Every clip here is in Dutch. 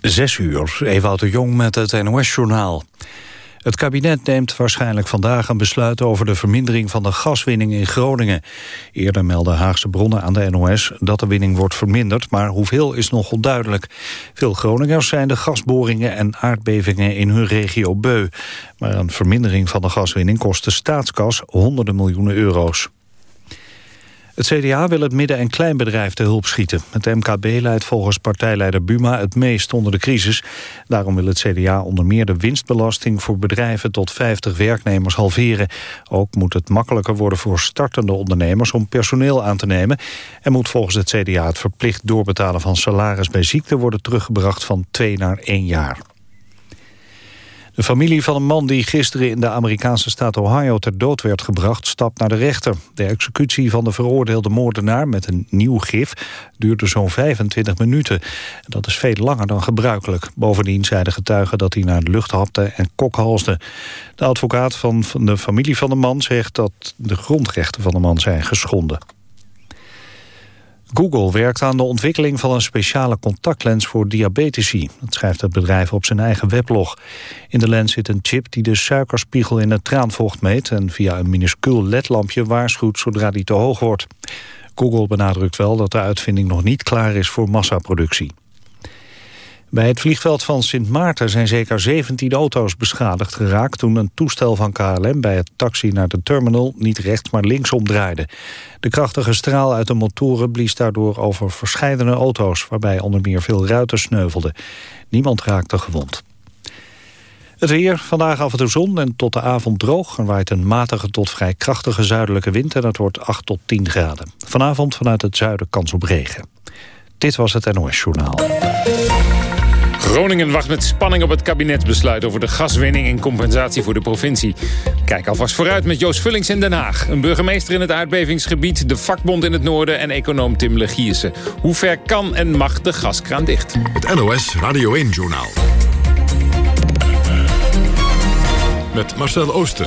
Zes uur, Ewout de Jong met het NOS-journaal. Het kabinet neemt waarschijnlijk vandaag een besluit over de vermindering van de gaswinning in Groningen. Eerder melden Haagse bronnen aan de NOS dat de winning wordt verminderd, maar hoeveel is nog onduidelijk. Veel Groningers zijn de gasboringen en aardbevingen in hun regio beu. Maar een vermindering van de gaswinning kost de staatskas honderden miljoenen euro's. Het CDA wil het midden- en kleinbedrijf te hulp schieten. Het MKB leidt volgens partijleider Buma het meest onder de crisis. Daarom wil het CDA onder meer de winstbelasting voor bedrijven tot 50 werknemers halveren. Ook moet het makkelijker worden voor startende ondernemers om personeel aan te nemen. En moet volgens het CDA het verplicht doorbetalen van salaris bij ziekte worden teruggebracht van twee naar één jaar. De familie van een man die gisteren in de Amerikaanse staat Ohio ter dood werd gebracht, stapt naar de rechter. De executie van de veroordeelde moordenaar met een nieuw gif duurde zo'n 25 minuten. Dat is veel langer dan gebruikelijk. Bovendien zei de getuige dat hij naar de lucht hapte en kokhalsde. De advocaat van de familie van de man zegt dat de grondrechten van de man zijn geschonden. Google werkt aan de ontwikkeling van een speciale contactlens voor diabetici. Dat schrijft het bedrijf op zijn eigen weblog. In de lens zit een chip die de suikerspiegel in het traanvocht meet... en via een minuscuul ledlampje waarschuwt zodra die te hoog wordt. Google benadrukt wel dat de uitvinding nog niet klaar is voor massaproductie. Bij het vliegveld van Sint Maarten zijn zeker 17 auto's beschadigd geraakt... toen een toestel van KLM bij het taxi naar de terminal niet rechts maar links omdraaide. De krachtige straal uit de motoren blies daardoor over verscheidene auto's... waarbij onder meer veel ruiten sneuvelden. Niemand raakte gewond. Het weer, vandaag af en toe zon en tot de avond droog. Er waait een matige tot vrij krachtige zuidelijke wind... en het wordt 8 tot 10 graden. Vanavond vanuit het zuiden kans op regen. Dit was het NOS Journaal. Groningen wacht met spanning op het kabinetsbesluit over de gaswinning en compensatie voor de provincie. Kijk alvast vooruit met Joost Vullings in Den Haag. Een burgemeester in het aardbevingsgebied, de vakbond in het noorden en econoom Tim Legiersen. Hoe ver kan en mag de gaskraan dicht? Het NOS Radio 1 Journaal. Met Marcel Oosten.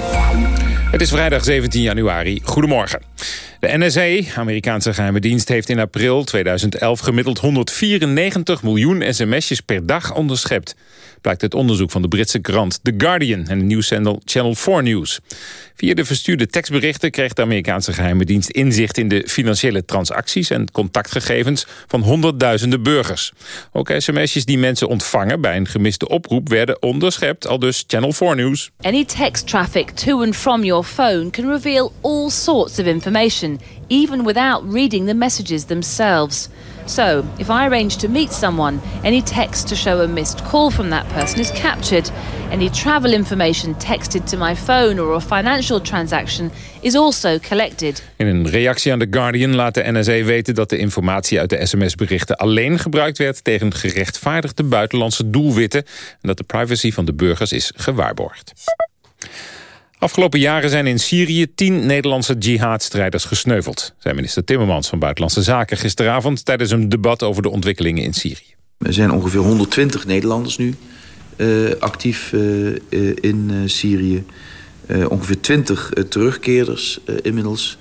Het is vrijdag 17 januari. Goedemorgen. De NSA, Amerikaanse geheime dienst, heeft in april 2011 gemiddeld 194 miljoen sms'jes per dag onderschept blijkt het onderzoek van de Britse krant The Guardian en de nieuwszender Channel 4 News. Via de verstuurde tekstberichten kreeg de Amerikaanse geheime dienst inzicht in de financiële transacties en contactgegevens van honderdduizenden burgers. Ook sms'jes die mensen ontvangen bij een gemiste oproep werden onderschept, al dus Channel 4 News. Any text traffic to and from your phone can reveal all sorts of information, even without reading the messages themselves. So, if I arrange to meet someone, any text to show a missed call from that person is captured. Any travel information texted to my phone or a financial transaction is also collected. In een reactie aan The Guardian laat de NSA weten dat de informatie uit de sms-berichten alleen gebruikt werd tegen gerechtvaardigde buitenlandse doelwitten en dat de privacy van de burgers is gewaarborgd. Afgelopen jaren zijn in Syrië tien Nederlandse jihadstrijders gesneuveld... zei minister Timmermans van Buitenlandse Zaken gisteravond... tijdens een debat over de ontwikkelingen in Syrië. Er zijn ongeveer 120 Nederlanders nu uh, actief uh, in Syrië. ongeveer 20 terugkeerders inmiddels.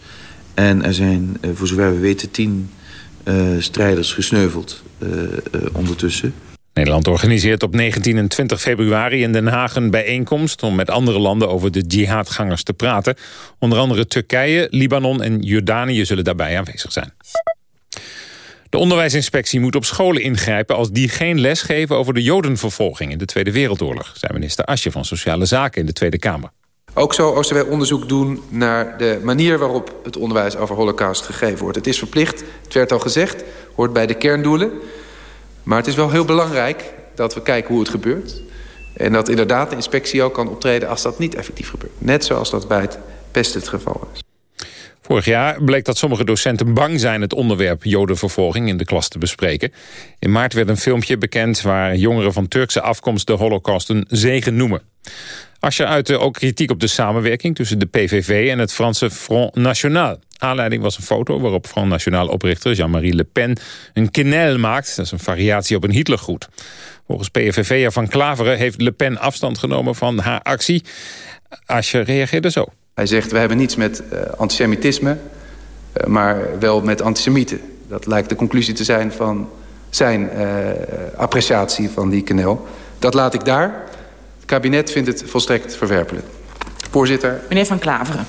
En er zijn, voor zover we weten, tien strijders gesneuveld ondertussen. Nederland organiseert op 19 en 20 februari in Den Haag een bijeenkomst... om met andere landen over de jihadgangers te praten. Onder andere Turkije, Libanon en Jordanië zullen daarbij aanwezig zijn. De onderwijsinspectie moet op scholen ingrijpen als die geen les geven over de jodenvervolging in de Tweede Wereldoorlog, zei minister Asje van Sociale Zaken in de Tweede Kamer. Ook zo als wij onderzoek doen naar de manier waarop het onderwijs over holocaust gegeven wordt. Het is verplicht, het werd al gezegd, hoort bij de kerndoelen. Maar het is wel heel belangrijk dat we kijken hoe het gebeurt. En dat inderdaad de inspectie ook kan optreden als dat niet effectief gebeurt. Net zoals dat bij het pesten het geval is. Vorig jaar bleek dat sommige docenten bang zijn het onderwerp jodenvervolging in de klas te bespreken. In maart werd een filmpje bekend waar jongeren van Turkse afkomst de holocaust een zegen noemen. Asje uitte ook kritiek op de samenwerking tussen de PVV en het Franse Front National. Aanleiding was een foto waarop Front National oprichter Jean-Marie Le Pen een quenelle maakt. Dat is een variatie op een Hitlergroet. Volgens PVV'er Van Klaveren heeft Le Pen afstand genomen van haar actie. Asje reageerde zo. Hij zegt, we hebben niets met uh, antisemitisme, uh, maar wel met antisemieten. Dat lijkt de conclusie te zijn van zijn appreciatie van die knel. Dat laat ik daar. Het kabinet vindt het volstrekt verwerpelijk. Voorzitter. Meneer Van Klaveren.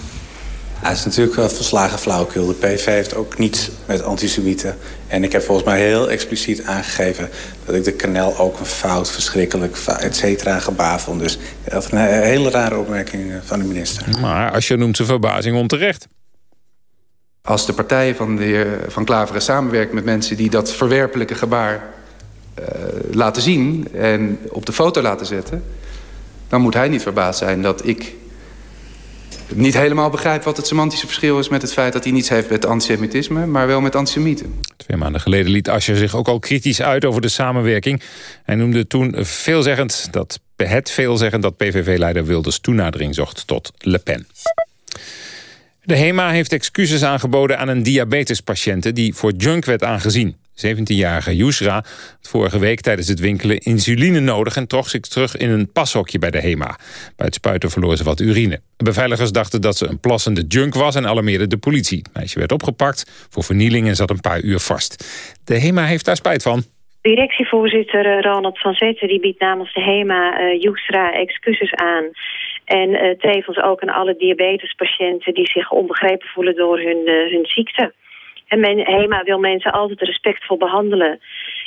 Ja, het is natuurlijk wel verslagen flauwekul. De PV heeft ook niets met antisemieten. En ik heb volgens mij heel expliciet aangegeven... dat ik de kanel ook een fout, verschrikkelijk, et cetera, gebaar vond. Dus dat is een hele rare opmerking eh, van de minister. Maar als je noemt zijn verbazing onterecht. Als de partij van de heer Van Klaveren samenwerkt met mensen... die dat verwerpelijke gebaar uh, laten zien en op de foto laten zetten... dan moet hij niet verbaasd zijn dat ik niet helemaal begrijp wat het semantische verschil is... met het feit dat hij niets heeft met antisemitisme... maar wel met antisemieten. Twee maanden geleden liet Asscher zich ook al kritisch uit over de samenwerking. Hij noemde toen veelzeggend dat, het veelzeggend dat PVV-leider Wilders toenadering zocht tot Le Pen. De HEMA heeft excuses aangeboden aan een diabetespatiënte... die voor junk werd aangezien. 17-jarige Yusra had vorige week tijdens het winkelen insuline nodig... en trok zich terug in een pashokje bij de HEMA. Bij het spuiten verloor ze wat urine. Beveiligers dachten dat ze een plassende junk was... en alarmeerden de politie. Het meisje werd opgepakt voor vernieling en zat een paar uur vast. De HEMA heeft daar spijt van. Directievoorzitter eh, Ronald van Zetten die biedt namens de HEMA uh, excuses aan... En uh, tevens ook aan alle diabetespatiënten die zich onbegrepen voelen door hun, hun ziekte. En HEMA wil mensen altijd respectvol behandelen.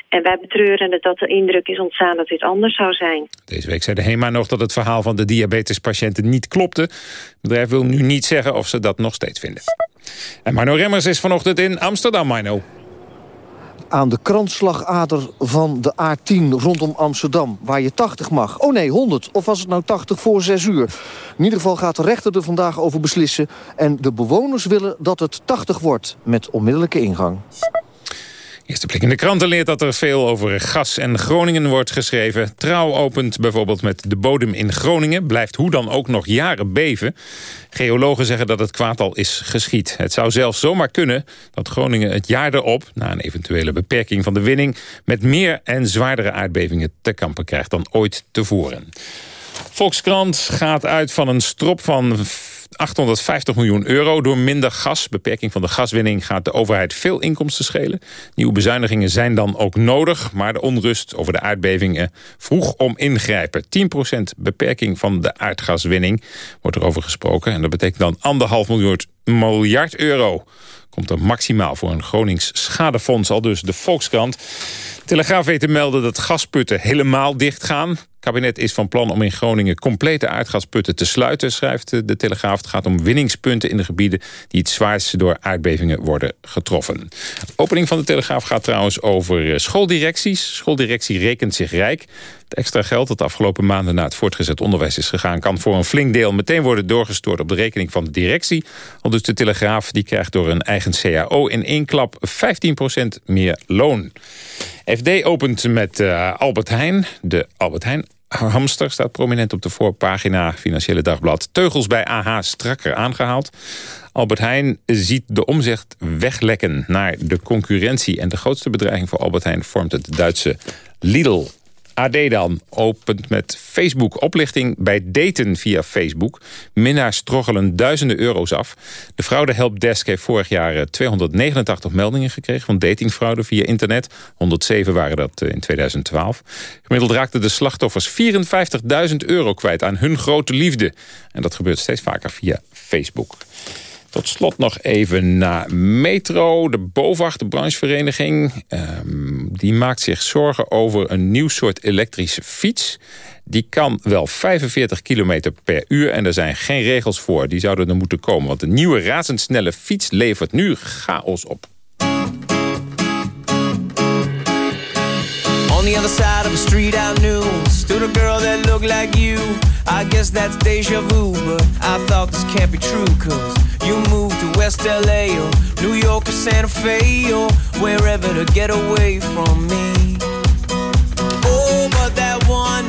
En wij betreuren het dat de indruk is ontstaan dat dit anders zou zijn. Deze week zei de HEMA nog dat het verhaal van de diabetespatiënten niet klopte. Het bedrijf wil nu niet zeggen of ze dat nog steeds vinden. En Marno Remmers is vanochtend in Amsterdam, Marno aan de kransslagader van de A10 rondom Amsterdam... waar je 80 mag. Oh nee, 100. Of was het nou 80 voor 6 uur? In ieder geval gaat de rechter er vandaag over beslissen... en de bewoners willen dat het 80 wordt met onmiddellijke ingang. Eerste blik in de kranten leert dat er veel over gas en Groningen wordt geschreven. Trouw opent bijvoorbeeld met de bodem in Groningen. Blijft hoe dan ook nog jaren beven. Geologen zeggen dat het kwaad al is geschied. Het zou zelfs zomaar kunnen dat Groningen het jaar erop... na een eventuele beperking van de winning... met meer en zwaardere aardbevingen te kampen krijgt dan ooit tevoren. Volkskrant gaat uit van een strop van 850 miljoen euro door minder gas. Beperking van de gaswinning gaat de overheid veel inkomsten schelen. Nieuwe bezuinigingen zijn dan ook nodig. Maar de onrust over de aardbevingen vroeg om ingrijpen. 10% beperking van de aardgaswinning wordt erover gesproken. En dat betekent dan anderhalf miljard, miljard euro. Komt er maximaal voor een Gronings schadefonds. Al dus de Volkskrant. Telegraaf weet te melden dat gasputten helemaal dichtgaan. Het kabinet is van plan om in Groningen complete aardgasputten te sluiten, schrijft de Telegraaf. Het gaat om winningspunten in de gebieden die het zwaarst door aardbevingen worden getroffen. De opening van de Telegraaf gaat trouwens over eh, schooldirecties. Schooldirectie rekent zich rijk. Het extra geld dat de afgelopen maanden naar het voortgezet onderwijs is gegaan... kan voor een flink deel meteen worden doorgestort op de rekening van de directie. Al dus de Telegraaf die krijgt door een eigen CAO in één klap 15% meer loon. FD opent met uh, Albert Heijn. De Albert Heijn hamster staat prominent op de voorpagina Financiële Dagblad. Teugels bij AH strakker aangehaald. Albert Heijn ziet de omzet weglekken naar de concurrentie. En de grootste bedreiging voor Albert Heijn vormt het Duitse Lidl. AD dan opent met Facebook oplichting bij daten via Facebook. Minnaars stroggelen duizenden euro's af. De fraude helpdesk heeft vorig jaar 289 eh, meldingen gekregen... van datingfraude via internet. 107 waren dat eh, in 2012. Gemiddeld raakten de slachtoffers 54.000 euro kwijt aan hun grote liefde. En dat gebeurt steeds vaker via Facebook. Tot slot nog even naar Metro, de BOVAG, branchevereniging. Um, die maakt zich zorgen over een nieuw soort elektrische fiets. Die kan wel 45 km per uur en er zijn geen regels voor. Die zouden er moeten komen, want de nieuwe razendsnelle fiets levert nu chaos op. On the other side of the street I knew Stood a girl that looked like you I guess that's deja vu But I thought this can't be true Cause you moved to West LA Or New York or Santa Fe Or wherever to get away from me. Oh, but that one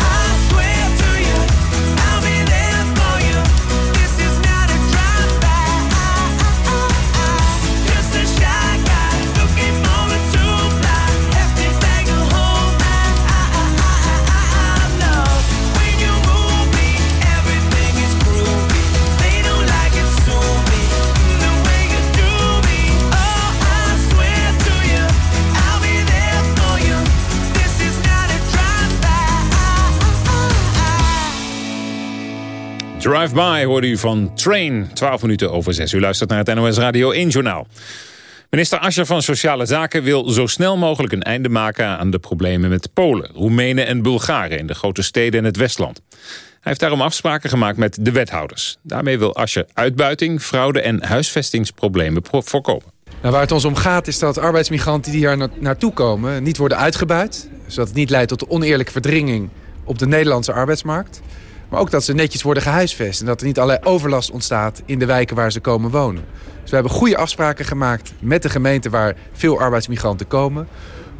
drive-by. Drive-by hoorde u van Train. 12 minuten over 6. U luistert naar het NOS Radio 1 Journaal. Minister Ascher van Sociale Zaken wil zo snel mogelijk een einde maken aan de problemen met Polen, Roemenen en Bulgaren in de grote steden en het Westland. Hij heeft daarom afspraken gemaakt met de wethouders. Daarmee wil Ascher uitbuiting, fraude en huisvestingsproblemen pro- voorkomen. Nou, waar het ons om gaat is dat arbeidsmigranten die hier na- naartoe komen... niet worden uitgebuit, zodat het niet leidt tot oneerlijke verdringing op de Nederlandse arbeidsmarkt. Maar ook dat ze netjes worden gehuisvest en dat er niet allerlei overlast ontstaat in de wijken waar ze komen wonen. Dus we hebben goede afspraken gemaakt met de gemeente waar veel arbeidsmigranten komen...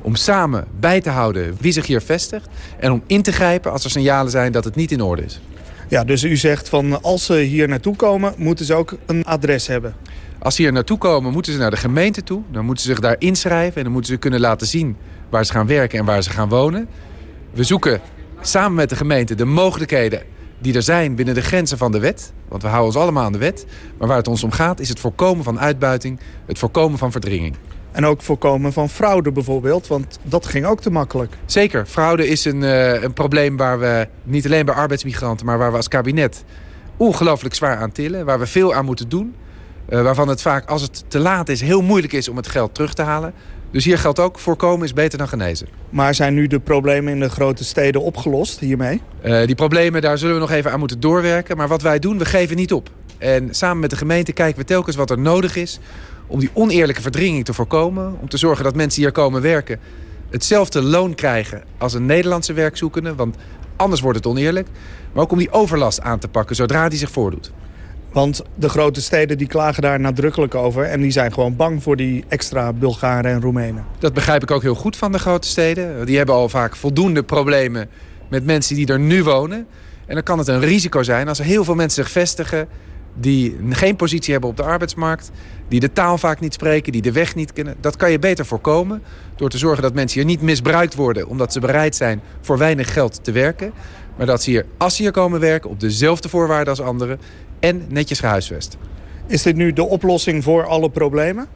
om samen bij te houden wie zich hier vestigt... en om in te grijpen als er signalen zijn dat het niet in orde is. Ja, dus u zegt van als ze hier naartoe komen, moeten ze ook een adres hebben. Als ze hier naartoe komen, moeten ze naar de gemeente toe. Dan moeten ze zich daar inschrijven en dan moeten ze kunnen laten zien waar ze gaan werken en waar ze gaan wonen. We zoeken samen met de gemeente de mogelijkheden die er zijn binnen de grenzen van de wet. Want we houden ons allemaal aan de wet. Maar waar het ons om gaat is het voorkomen van uitbuiting, het voorkomen van verdringing. En ook voorkomen van fraude bijvoorbeeld, want dat ging ook te makkelijk. Zeker, fraude is een, eh, een probleem waar we niet alleen bij arbeidsmigranten... maar waar we als kabinet ongelooflijk zwaar aan tillen. Waar we veel aan moeten doen. Eh, waarvan het vaak, als het te laat is, heel moeilijk is om het geld terug te halen. Dus hier geldt ook, voorkomen is beter dan genezen. Maar zijn nu de problemen in de grote steden opgelost hiermee? Eh, die problemen, daar zullen we nog even aan moeten doorwerken. Maar wat wij doen, we geven niet op. En samen met de gemeente kijken we telkens wat er nodig is... om die oneerlijke verdringing te voorkomen. Om te zorgen dat mensen hier komen werken... hetzelfde loon krijgen als een Nederlandse werkzoekende. Want anders wordt het oneerlijk. Maar ook om die overlast aan te pakken zodra die zich voordoet. Want de grote steden die klagen daar nadrukkelijk over... en die zijn gewoon bang voor die extra Bulgaren en Roemenen. Dat begrijp ik ook heel goed van de grote steden. Die hebben al vaak voldoende problemen met mensen die er nu wonen. En dan kan het een risico zijn als er heel veel mensen zich vestigen... die geen positie hebben op de arbeidsmarkt... die de taal vaak niet spreken, die de weg niet kennen. Dat kan je beter voorkomen door te zorgen dat mensen hier niet misbruikt worden... omdat ze bereid zijn voor weinig geld te werken. Maar dat ze hier, als ze hier komen werken, op dezelfde voorwaarden als anderen... en netjes gehuisvest. Is dit nu de oplossing voor alle problemen?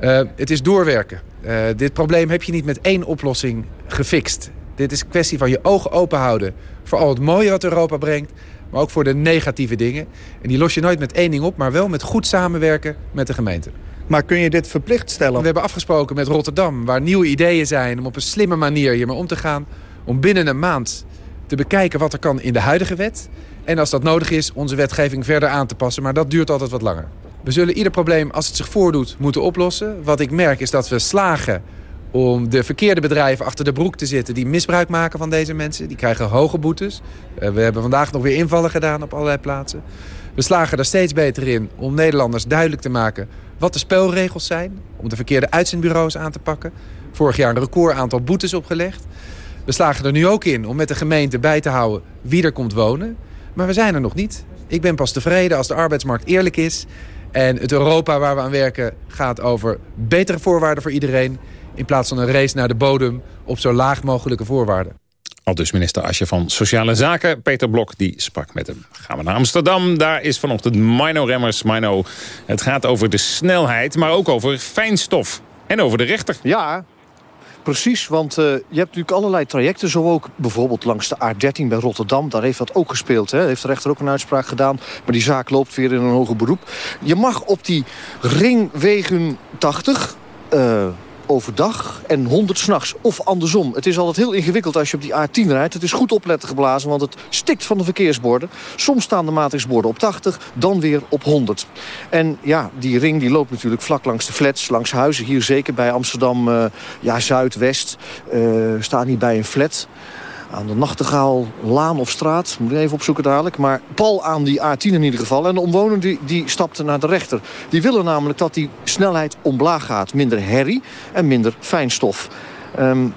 Uh, het is doorwerken. Uh, dit probleem heb je niet met één oplossing gefixt. Dit is een kwestie van je ogen open houden voor al het mooie wat Europa brengt, maar ook voor de negatieve dingen. En die los je nooit met één ding op, maar wel met goed samenwerken met de gemeente. Maar kun je dit verplicht stellen? We hebben afgesproken met Rotterdam, waar nieuwe ideeën zijn om op een slimme manier hiermee om te gaan. Om binnen een maand te bekijken wat er kan in de huidige wet. En als dat nodig is, onze wetgeving verder aan te passen. Maar dat duurt altijd wat langer. We zullen ieder probleem, als het zich voordoet, moeten oplossen. Wat ik merk is dat we slagen om de verkeerde bedrijven achter de broek te zitten... die misbruik maken van deze mensen. Die krijgen hoge boetes. Uh, we hebben vandaag nog weer invallen gedaan op allerlei plaatsen. We slagen er steeds beter in om Nederlanders duidelijk te maken... wat de spelregels zijn. Om de verkeerde uitzendbureaus aan te pakken. Vorig jaar een record aantal boetes opgelegd. We slagen er nu ook in om met de gemeente bij te houden wie er komt wonen. Maar we zijn er nog niet. Ik ben pas tevreden als de arbeidsmarkt eerlijk is... en het Europa waar we aan werken gaat over betere voorwaarden voor iedereen... in plaats van een race naar de bodem op zo laag mogelijke voorwaarden. Al dus minister Asje van Sociale Zaken, Peter Blok, die sprak met hem. Gaan we naar Amsterdam, daar is vanochtend Mino Remmers. Mino, het gaat over de snelheid, maar ook over fijnstof. En over de rechter. Ja, Precies, want uh, je hebt natuurlijk allerlei trajecten. Zo ook bijvoorbeeld langs de A13 bij Rotterdam. Daar heeft dat ook gespeeld. Hè. Heeft de rechter ook een uitspraak gedaan. Maar die zaak loopt weer in een hoger beroep. Je mag op die ringwegen 80... Uh, overdag en 100 s'nachts. Of andersom. Het is altijd heel ingewikkeld als je op die A10 rijdt. Het is goed opletten geblazen, want het stikt van de verkeersborden. Soms staan de matrixborden op 80, dan weer op 100. En ja, die ring die loopt natuurlijk vlak langs de flats, langs huizen. Hier zeker bij Amsterdam, uh, ja, Zuidwest. Uh, staat niet bij een flat aan de Nachtegaal, Laan of Straat. Moet ik even opzoeken dadelijk. Maar pal aan die A10 in ieder geval. En de omwonenden die, die stapten naar de rechter. Die willen namelijk dat die snelheid omlaag gaat. Minder herrie en minder fijnstof. Um,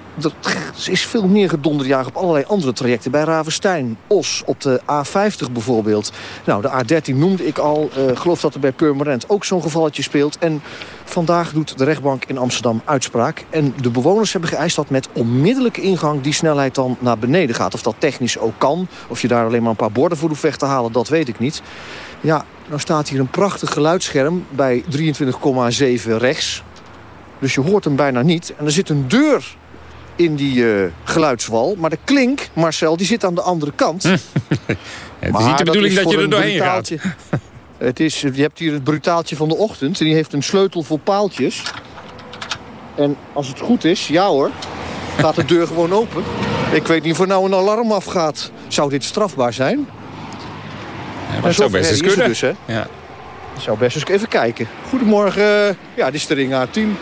is veel meer gedonderjaag op allerlei andere trajecten. Bij Ravenstein, Os, op de A50 bijvoorbeeld. Nou, de A13 noemde ik al. Uh, geloof dat er bij Purmerend ook zo'n gevalletje speelt. En vandaag doet de rechtbank in Amsterdam uitspraak. En de bewoners hebben geëist dat met onmiddellijke ingang... die snelheid dan naar beneden gaat. Of dat technisch ook kan. Of je daar alleen maar een paar borden voor hoeft weg te halen, dat weet ik niet. Ja, nou staat hier een prachtig geluidsscherm bij 23,7 rechts. Dus je hoort hem bijna niet. En er zit een deur in die uh, geluidswal. Maar de klink, Marcel, die zit aan de andere kant. het is niet de bedoeling dat, dat je er doorheen gaat. Het is, je hebt hier het brutaaltje van de ochtend. En die heeft een sleutel voor paaltjes. En als het goed is, ja hoor, gaat de deur gewoon open. Ik weet niet of er nou een alarm afgaat. Zou dit strafbaar zijn? Ja, maar het zou best eens kunnen. Dus, hè? Ja. Zou best eens even kijken. Goedemorgen. Ja, dit is de ring A10.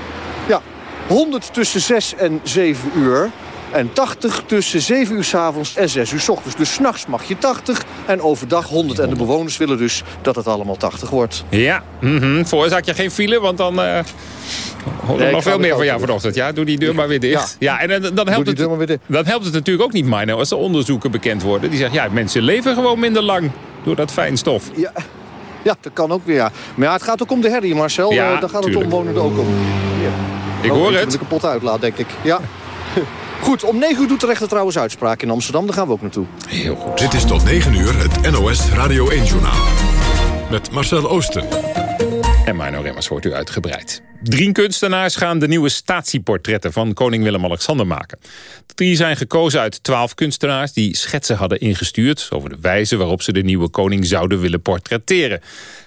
Ja, 100 tussen 6 en 7 uur. En 80 tussen 7 uur s avonds en 6 uur s ochtends. Dus s'nachts mag je 80 en overdag 100. En de bewoners willen dus dat het allemaal 80 wordt. Ja, mm -hmm. veroorzaak je geen file, want dan... Uh... Hoor nee, nog veel meer van jou vanochtend. Ja, doe die deur maar weer dicht. Ja, ja en dan, dan, helpt het, dan helpt het natuurlijk ook niet, Mino, als er onderzoeken bekend worden. Die zeggen, ja, mensen leven gewoon minder lang door dat fijnstof. Ja, ja dat kan ook weer. Ja. Maar ja, het gaat ook om de herrie, Marcel. Ja, uh, daar gaat het omwonenden ook om. Ja. Ik hoor oh, het. De kapot uitlaat, denk ik. Ja. Goed, om 9 uur doet de rechter trouwens uitspraak in Amsterdam. Daar gaan we ook naartoe. Heel goed. Dit is tot 9 uur het NOS Radio 1-journaal. Met Marcel Oosten. En Marno Remmers wordt u uitgebreid. Drie kunstenaars gaan de nieuwe statieportretten van koning Willem-Alexander maken. De drie zijn gekozen uit twaalf kunstenaars die schetsen hadden ingestuurd... over de wijze waarop ze de nieuwe koning zouden willen portretteren.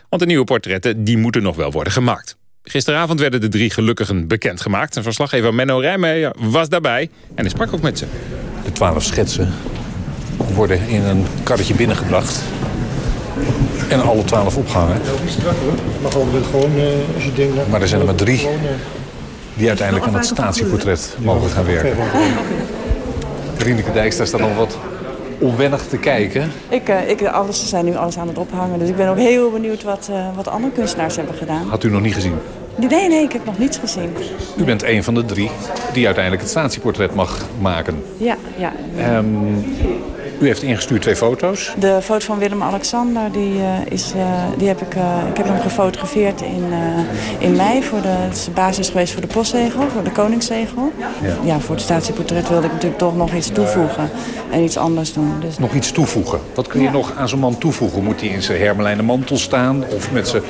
Want de nieuwe portretten die moeten nog wel worden gemaakt. Gisteravond werden de drie gelukkigen bekendgemaakt. En verslaggever Menno Rijmeijer was daarbij en hij sprak ook met ze. De twaalf schetsen worden in een karretje binnengebracht. En alle twaalf opgehangen. Mag gewoon als je denkt... Maar er zijn er maar drie die uiteindelijk aan het statieportret mogen gaan werken. Rieneke Dijkstra staat nog wat onwennig te kijken. Ik, uh, ik, alles, ze zijn nu alles aan het ophangen. Dus ik ben ook heel benieuwd wat, uh, wat andere kunstenaars hebben gedaan. Had u nog niet gezien? Nee, nee, ik heb nog niets gezien. U bent een van de drie die uiteindelijk het statieportret mag maken. Ja, ja. Um, u heeft ingestuurd twee foto's. De foto van Willem-Alexander, die, uh, is, uh, die heb ik, uh, ik heb hem gefotografeerd in, in mei. Voor de, het is basis geweest voor de postzegel, voor de koningszegel. Ja. ja, voor het statieportret wilde ik natuurlijk toch nog iets toevoegen. En iets anders doen. Dus... Nog iets toevoegen? Wat kun je ja. nog aan zo'n man toevoegen? Moet hij in zijn hermelijnen mantel staan? Of met zijn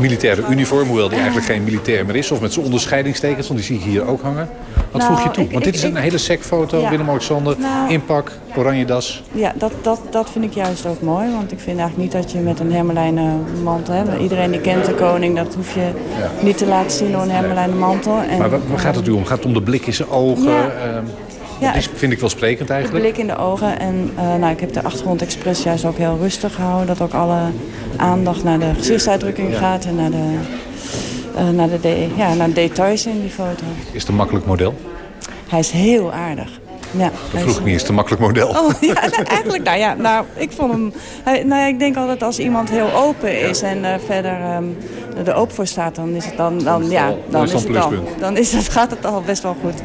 militaire uniform, hoewel die eigenlijk geen militair meer is? Of met zijn onderscheidingstekens, want die zie ik hier ook hangen. Wat nou, voeg je toe? Want ik, dit is een ik, hele sec foto, ja. Willem-Alexander, nou, inpak, oranje das. Ja, dat, dat, dat vind ik juist ook mooi. Want ik vind eigenlijk niet dat je met een hermelijnen mantel... Hè, iedereen die kent de koning, dat hoef je ja. niet te laten zien door een hermelijnen mantel. En, maar waar, waar gaat het u om? Gaat het om de blik in zijn ogen? Ja. Uh, ja, dat vind ik wel sprekend eigenlijk. Blik in de ogen. En uh, nou, ik heb de achtergrond expres juist ook heel rustig gehouden. Dat ook alle aandacht naar de gezichtsuitdrukking ja. gaat en naar de, uh, naar, de de, ja, naar de details in die foto. Is het een makkelijk model? Hij is heel aardig. Ja, Dat vroeg ik niet eens te makkelijk model. Oh, ja, nou, eigenlijk, nou ja, nou, ik vond hem... Hij, nou, ja, ik denk altijd als iemand heel open is en uh, verder um, er open voor staat, dan is het dan, dan ja, dan is, het al, dan is het, gaat het al best wel goed.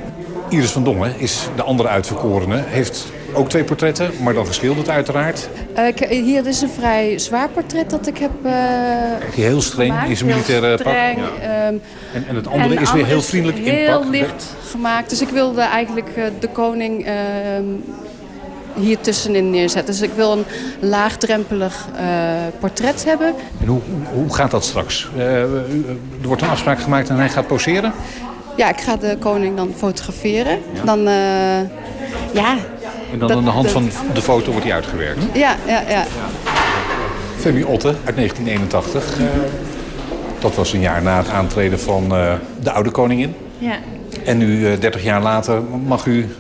Iris van Dongen is de andere uitverkorene. Heeft ook twee portretten, maar dan geschilderd uiteraard. Uh, ik, hier is een vrij zwaar portret dat ik heb uh, Heel streng, gemaakt, is een militaire pak. Ja. Um, en, en, het andere en is weer heel vriendelijk heel in pak. Heel licht gemaakt. Dus ik wilde eigenlijk uh, de koning hier tussenin neerzetten. Dus ik wil een laagdrempelig portret hebben. En hoe, hoe gaat dat straks? er wordt een afspraak gemaakt en hij gaat poseren? Ja, ik ga de koning dan fotograferen. Ja. Dan, ja, en dan dat, aan de hand van de foto wordt die uitgewerkt? Ja, ja, ja. Femi Otte uit 1981. Uh, dat was een jaar na het aantreden van uh, de oude koningin. Ja. En nu, uh, 30 jaar later, mag u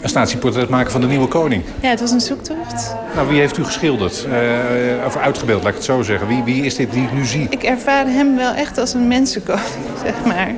een statieportret maken van de nieuwe koning. Ja, het was een zoektocht. Nou, wie heeft u geschilderd? Uh, of uitgebeeld, laat ik het zo zeggen. Wie, wie is dit die ik nu zie? Ik ervaar hem wel echt als een mensenkoning, zeg maar.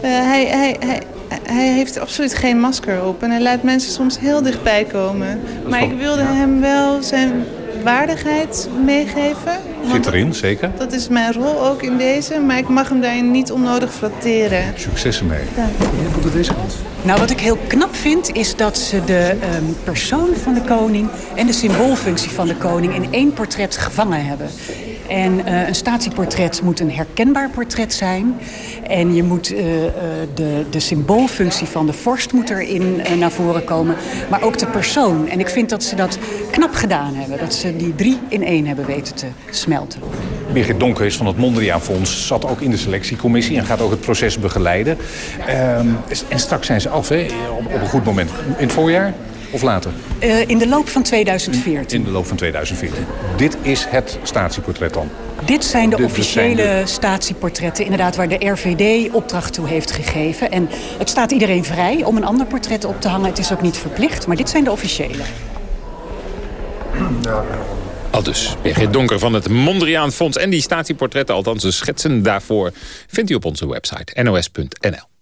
Hij, hij, hij, hij heeft absoluut geen masker op. En hij laat mensen soms heel dichtbij komen. Maar ik wilde ja. hem wel zijn waardigheid meegeven. Zit erin, zeker. Dat is mijn rol ook in deze. Maar ik mag hem daarin niet onnodig flatteren. Succes ermee. Ja. Komt deze kant? Nou, wat ik heel knap vind, is dat ze de um, persoon van de koning... en de symboolfunctie van de koning in één portret gevangen hebben. En uh, een statieportret moet een herkenbaar portret zijn. En je moet, uh, uh, de, de symboolfunctie van de vorst moet erin naar voren komen. Maar ook de persoon. En ik vind dat ze dat knap gedaan hebben. Dat ze die drie in één hebben weten te smelten. Birgit Donker is van het Mondriaan Fonds. Zat ook in de selectiecommissie en gaat ook het proces begeleiden. Um, en straks zijn ze af, hè, op, op een goed moment. In het voorjaar? Of later? Uh, in de loop van 2014. In de loop van 2014. Dit is het statieportret dan? Dit zijn de, officiële de... statieportretten, inderdaad, waar de RVD opdracht toe heeft gegeven. En het staat iedereen vrij om een ander portret op te hangen. Het is ook niet verplicht, maar dit zijn de officiële. Al dus, Birgit Donker van het Mondriaan Fonds. En die statieportretten, althans de schetsen daarvoor... vindt u op onze website nos.nl.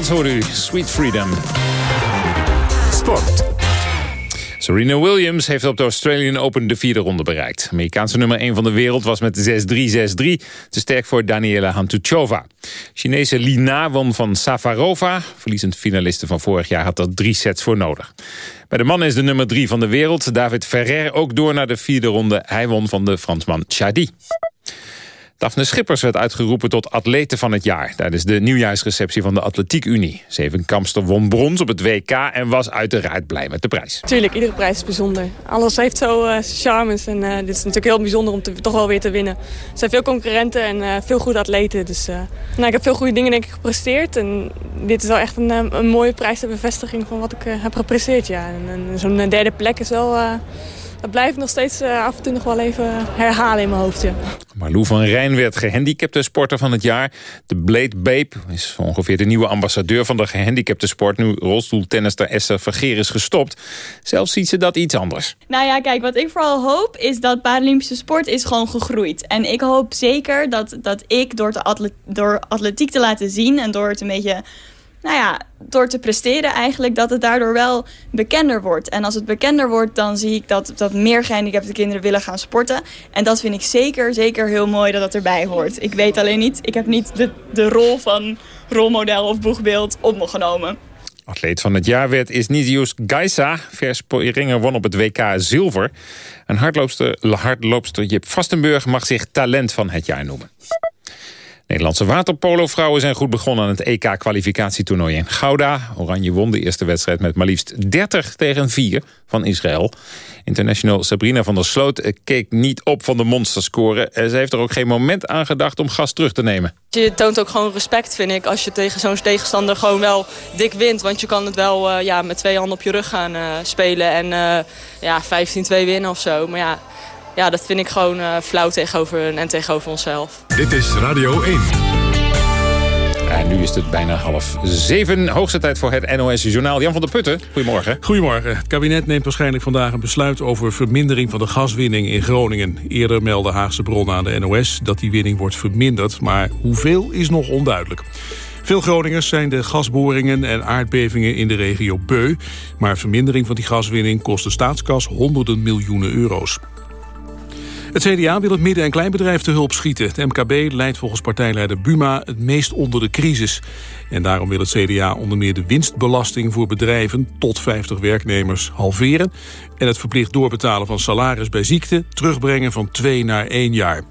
McDonald hoor u. Sweet Freedom. Sport. Serena Williams heeft op de Australian Open de vierde ronde bereikt. Amerikaanse nummer 1 van de wereld was met 6-3, 6-3 te sterk voor Daniela Hantuchova. Chinese Lina won van Safarova. Verliezend finaliste van vorig jaar had er drie sets voor nodig. Bij de man is de nummer 3 van de wereld, David Ferrer, ook door naar de vierde ronde. Hij won van de Fransman Chadi. Daphne Schippers werd uitgeroepen tot atlete van het jaar... tijdens de nieuwjaarsreceptie van de Atletiek Unie. Zevenkampster won brons op het WK en was uiteraard blij met de prijs. Tuurlijk, iedere prijs is bijzonder. Alles heeft zo uh, charmes en uh, dit is natuurlijk heel bijzonder om te, toch wel weer te winnen. Er zijn veel concurrenten en uh, veel goede atleten. Dus nou, ik heb veel goede dingen denk ik gepresteerd. En dit is wel echt een, een mooie prijs de bevestiging van wat ik heb gepresteerd. Ja. En, en zo'n derde plek is wel dat blijft nog steeds uh, af en toe nog wel even herhalen in mijn hoofd. Ja. Marlou van Rijn werd gehandicapte sporter van het jaar. De Blade Babe is ongeveer de nieuwe ambassadeur van de gehandicapte sport. Nu rolstoeltennister Esther Vergeer is gestopt. Zelf ziet ze dat iets anders. Nou ja, kijk, wat ik vooral hoop is dat Paralympische sport is gewoon gegroeid. En ik hoop zeker dat, dat ik door, te door atletiek te laten zien en door het een beetje nou ja, door te presteren eigenlijk, dat het daardoor wel bekender wordt. En als het bekender wordt, dan zie ik dat, dat meer gehandicapte kinderen willen gaan sporten. En dat vind ik zeker, zeker heel mooi dat dat erbij hoort. Ik weet alleen niet, ik heb niet de, de rol van rolmodel of boegbeeld op me genomen. Atleet van het jaar werd Isnizius Gaisa. Versporinger won op het WK zilver. En hardloopster, hardloopster Jip Vastenburg mag zich talent van het jaar noemen. Nederlandse waterpolo-vrouwen zijn goed begonnen aan het EK-kwalificatietoernooi in Gouda. Oranje won de eerste wedstrijd met maar liefst 30 tegen 4 van Israël. International Sabrina van der Sloot keek niet op van de monsterscore. Ze heeft er ook geen moment aan gedacht om gas terug te nemen. Je toont ook gewoon respect, vind ik, als je tegen zo'n tegenstander gewoon wel dik wint. Want je kan het wel uh, ja, met twee handen op je rug gaan uh, spelen en ja, 15-2 winnen of zo. Maar ja, ja, dat vind ik gewoon uh, flauw tegenover en tegenover onszelf. Dit is Radio 1. En nu is het bijna half zeven. Hoogste tijd voor het NOS-journaal. Jan van der Putten, goedemorgen. Goedemorgen. Het kabinet neemt waarschijnlijk vandaag een besluit... over vermindering van de gaswinning in Groningen. Eerder meldde Haagse bronnen aan de NOS dat die winning wordt verminderd. Maar hoeveel is nog onduidelijk. Veel Groningers zijn de gasboringen en aardbevingen in de regio beu. Maar vermindering van die gaswinning kost de staatskas honderden miljoenen euro's. Het CDA wil het midden- en kleinbedrijf te hulp schieten. Het MKB leidt volgens partijleider Buma het meest onder de crisis. En daarom wil het CDA onder meer de winstbelasting voor bedrijven... tot 50 werknemers halveren... en het verplicht doorbetalen van salaris bij ziekte... terugbrengen van twee naar één jaar.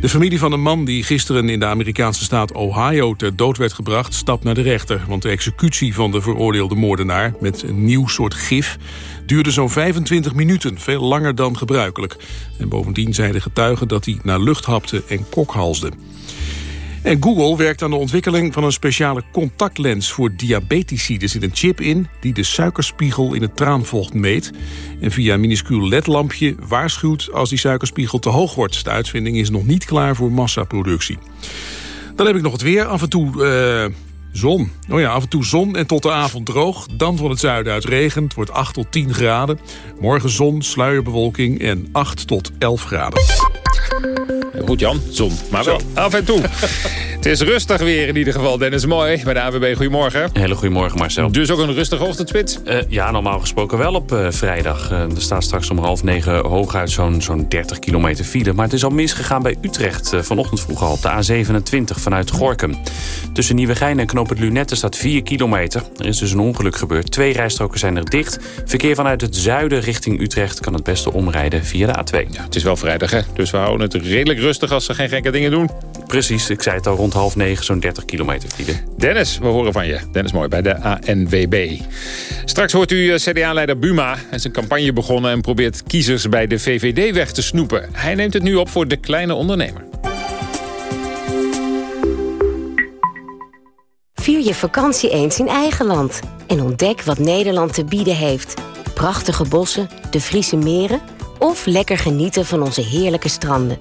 De familie van een man die gisteren in de Amerikaanse staat Ohio ter dood werd gebracht, stapt naar de rechter. Want de executie van de veroordeelde moordenaar met een nieuw soort gif duurde zo'n 25 minuten, veel langer dan gebruikelijk. En bovendien zeiden getuigen dat hij naar lucht hapte en kokhalsde. En Google werkt aan de ontwikkeling van een speciale contactlens voor diabetici. Er zit een chip in die de suikerspiegel in het traanvocht meet. En via een minuscuul ledlampje waarschuwt als die suikerspiegel te hoog wordt. De uitvinding is nog niet klaar voor massaproductie. Dan heb ik nog het weer. Af en toe uh, Zon. Oh ja, af en toe zon en tot de avond droog. Dan van het zuiden uit regen. Het wordt 8 tot 10 graden. Morgen zon, sluierbewolking en 8 tot 11 graden. Goed Jan, zon. Maar wel af en toe. Het is rustig weer in ieder geval, Dennis Mooi. Bij de AWB, goedemorgen. Hele goedemorgen, Marcel. Dus ook een rustige ochtendspits? Uh, ja, normaal gesproken wel op uh, vrijdag. Uh, er staat straks om half negen hooguit zo'n zo'n 30 kilometer file. Maar het is al misgegaan bij Utrecht. vanochtend vroeg al op de A27 vanuit Gorkum. Tussen Nieuwegein en Knoop het Lunette staat 4 kilometer. Er is dus een ongeluk gebeurd. Twee rijstroken zijn er dicht. Verkeer vanuit het zuiden richting Utrecht kan het beste omrijden via de A2. Ja, het is wel vrijdag, hè? Dus we houden het redelijk rustig als ze geen gekke dingen doen. Precies, ik zei het al rond half negen, zo'n 30 kilometer file. Dennis, we horen van je. Dennis Mooi bij de ANWB. Straks hoort u eh, CDA-leider Buma. Hij is een campagne begonnen en probeert kiezers bij de VVD weg te snoepen. Hij neemt het nu op voor de kleine ondernemer. Vier je vakantie eens in eigen land. En ontdek wat Nederland te bieden heeft. Prachtige bossen, de Friese meren... of lekker genieten van onze heerlijke stranden.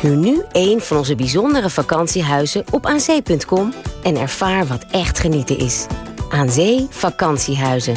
Huur nu een van onze bijzondere vakantiehuizen op aanzee.com... en ervaar wat echt genieten is. Aan Zee Vakantiehuizen.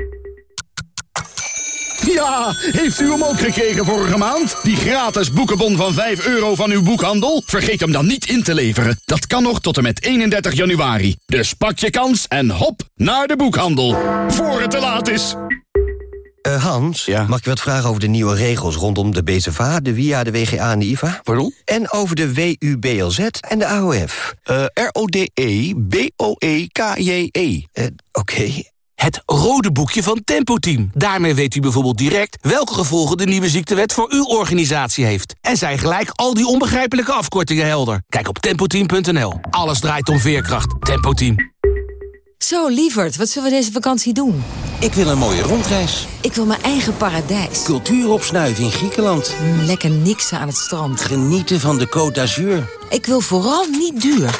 Ja, heeft u hem ook gekregen vorige maand? Die gratis boekenbon van 5 euro van uw boekhandel? Vergeet hem dan niet in te leveren. Dat kan nog tot en met 31 januari. Dus pak je kans en hop naar de boekhandel. Voor het te laat is. Uh, Hans, mag ik wat vragen over de nieuwe regels rondom de BZVA, de WIA, de WGA en de IVA? Pardon? En over de WUBLZ en de AOF. Uh, R-O-D-E-B-O-E-K-J-E. Uh, Oké. Het rode boekje van Tempo Team. Daarmee weet u bijvoorbeeld direct welke gevolgen de nieuwe ziektewet voor uw organisatie heeft. En zijn gelijk al die onbegrijpelijke afkortingen helder. Kijk op tempoteam.nl. Alles draait om veerkracht. Tempo Team. Zo, lieverd, wat zullen we deze vakantie doen? Ik wil een mooie rondreis. Ik wil mijn eigen paradijs. Cultuur opsnuiven in Griekenland. Mm, lekker niksen aan het strand. Genieten van de Côte d'Azur. Ik wil vooral niet duur.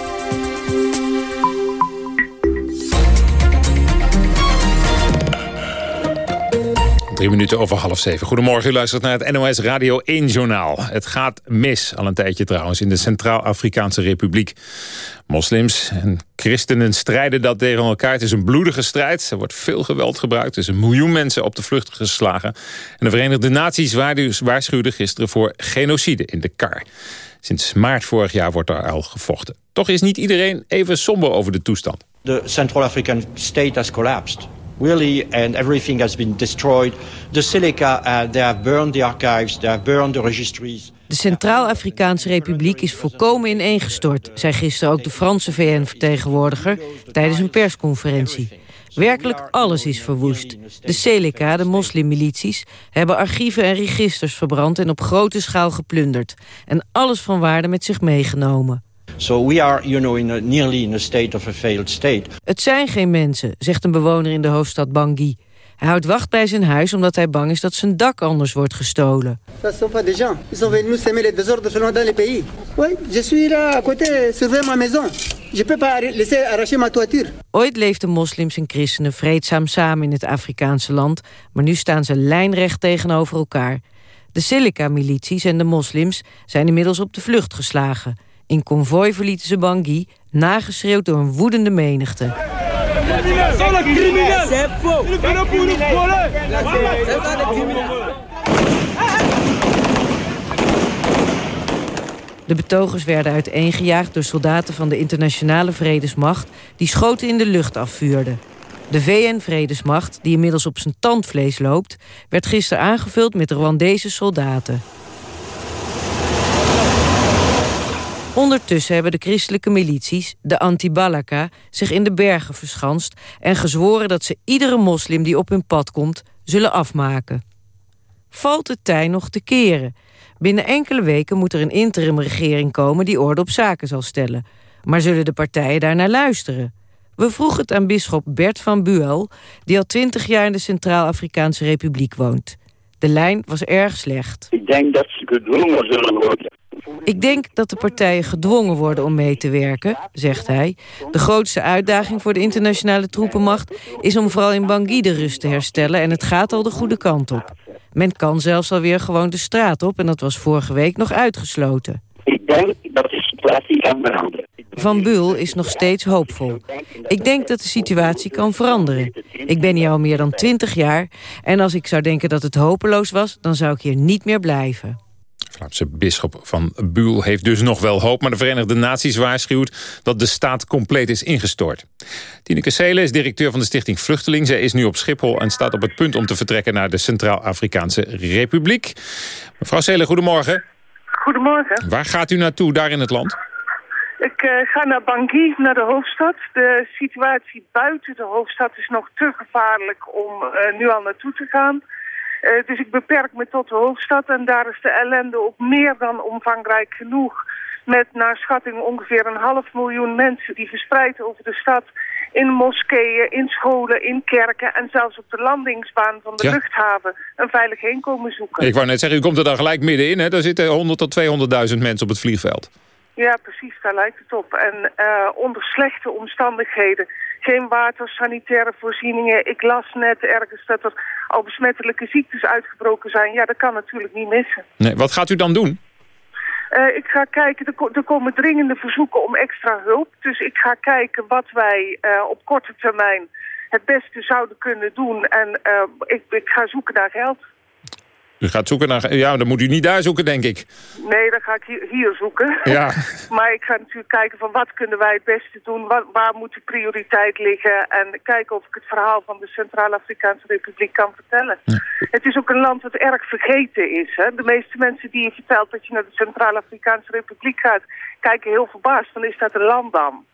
Drie minuten over half zeven. Goedemorgen, u luistert naar het NOS Radio 1 Journaal. Het gaat mis, al een tijdje trouwens, in de Centraal-Afrikaanse Republiek. Moslims en christenen strijden dat tegen elkaar. Het is een bloedige strijd. Er wordt veel geweld gebruikt. Er is een miljoen mensen op de vlucht geslagen. En de Verenigde Naties waarschuwden gisteren voor genocide in de kar. Sinds maart vorig jaar wordt er al gevochten. Toch is niet iedereen even somber over de toestand. The Central African state has collapsed. Really, and everything has been destroyed. The Silica, uh, they have burned the archives, they have burned the registries. De Centraal-Afrikaanse Republiek is volkomen ineengestort... zei gisteren ook de Franse VN-vertegenwoordiger tijdens een persconferentie. Werkelijk alles is verwoest. De Seleka, de moslimmilities, hebben archieven en registers verbrand... en op grote schaal geplunderd. En alles van waarde met zich meegenomen. So we are, you know, in a, nearly in a state of a failed state. Het zijn geen mensen, zegt een bewoner in de hoofdstad Bangui. Hij houdt wacht bij zijn huis omdat hij bang is dat zijn dak anders wordt gestolen. Ça sont pas des gens. Ils sont venus semer les désordres dans les pays. Oui, je suis là à côté, surveiller ma maison. Je peux pas laisser arracher ma toiture. Ooit leefden moslims en christenen vreedzaam samen in het Afrikaanse land, maar nu staan ze lijnrecht tegenover elkaar. De Silica-milities en de moslims zijn inmiddels op de vlucht geslagen. In konvooi verlieten ze Bangui, nageschreeuwd door een woedende menigte. De betogers werden uiteengejaagd door soldaten van de internationale vredesmacht... die schoten in de lucht afvuurden. De VN-vredesmacht, die inmiddels op zijn tandvlees loopt... werd gisteren aangevuld met Rwandese soldaten. Ondertussen hebben de christelijke milities, de Anti-Balaka... zich in de bergen verschanst en gezworen dat ze iedere moslim die op hun pad komt... zullen afmaken. Valt het tij nog te keren? Binnen enkele weken moet er een interimregering komen... die orde op zaken zal stellen. Maar zullen de partijen daarnaar luisteren? We vroegen het aan bisschop Bert van Buel... die al twintig jaar in de Centraal-Afrikaanse Republiek woont. De lijn was erg slecht. Ik denk dat ze gedwongen zullen worden. Ik denk dat de partijen gedwongen worden om mee te werken, zegt hij. De grootste uitdaging voor de internationale troepenmacht... is om vooral in Bangui de rust te herstellen... en het gaat al de goede kant op. Men kan zelfs alweer gewoon de straat op... en dat was vorige week nog uitgesloten. Ik denk dat de situatie kan veranderen. Van Buul is nog steeds hoopvol. Ik denk dat de situatie kan veranderen. Ik ben hier al meer dan twintig jaar... en als ik zou denken dat het hopeloos was... dan zou ik hier niet meer blijven. Vlaamse bisschop van Buul heeft dus nog wel hoop... maar de Verenigde Naties waarschuwt dat de staat compleet is ingestort. Tineke Seelen is directeur van de Stichting Vluchteling. Zij is nu op Schiphol en staat op het punt om te vertrekken... naar de Centraal-Afrikaanse Republiek. Mevrouw Seelen, goedemorgen. Goedemorgen. Waar gaat u naartoe daar in het land? Ik uh, ga naar Bangui, naar de hoofdstad. De situatie buiten de hoofdstad is nog te gevaarlijk om uh, nu al naartoe te gaan. Uh, dus ik beperk me tot de hoofdstad en daar is de ellende ook meer dan omvangrijk genoeg. Met naar schatting ongeveer een half miljoen mensen die verspreid over de stad in moskeeën, in scholen, in kerken en zelfs op de landingsbaan van de Ja. luchthaven een veilig heenkomen zoeken. Ik wou net zeggen, u komt er dan gelijk middenin. Hè? Daar zitten 100 tot 200.000 mensen op het vliegveld. Ja, precies, daar lijkt het op. En eh, onder slechte omstandigheden. Geen water, sanitaire voorzieningen. Ik las net ergens dat er al besmettelijke ziektes uitgebroken zijn. Ja, dat kan natuurlijk niet missen. Nee, wat gaat u dan doen? Eh, ik ga kijken, er, ko- er komen dringende verzoeken om extra hulp. Dus ik ga kijken wat wij eh, op korte termijn het beste zouden kunnen doen. En eh, ik, ik ga zoeken naar geld. U gaat zoeken naar... Ja, dan moet u niet daar zoeken, denk ik. Nee, dan ga ik hier, hier zoeken. Ja. maar ik ga natuurlijk kijken van wat kunnen wij het beste doen, waar, waar moet de prioriteit liggen en kijken of ik het verhaal van de Centraal-Afrikaanse Republiek kan vertellen. Het is ook een land dat erg vergeten is. Hè? De meeste mensen die je vertelt dat je naar de Centraal-Afrikaanse Republiek gaat, kijken heel verbaasd. Dan is dat een land dan.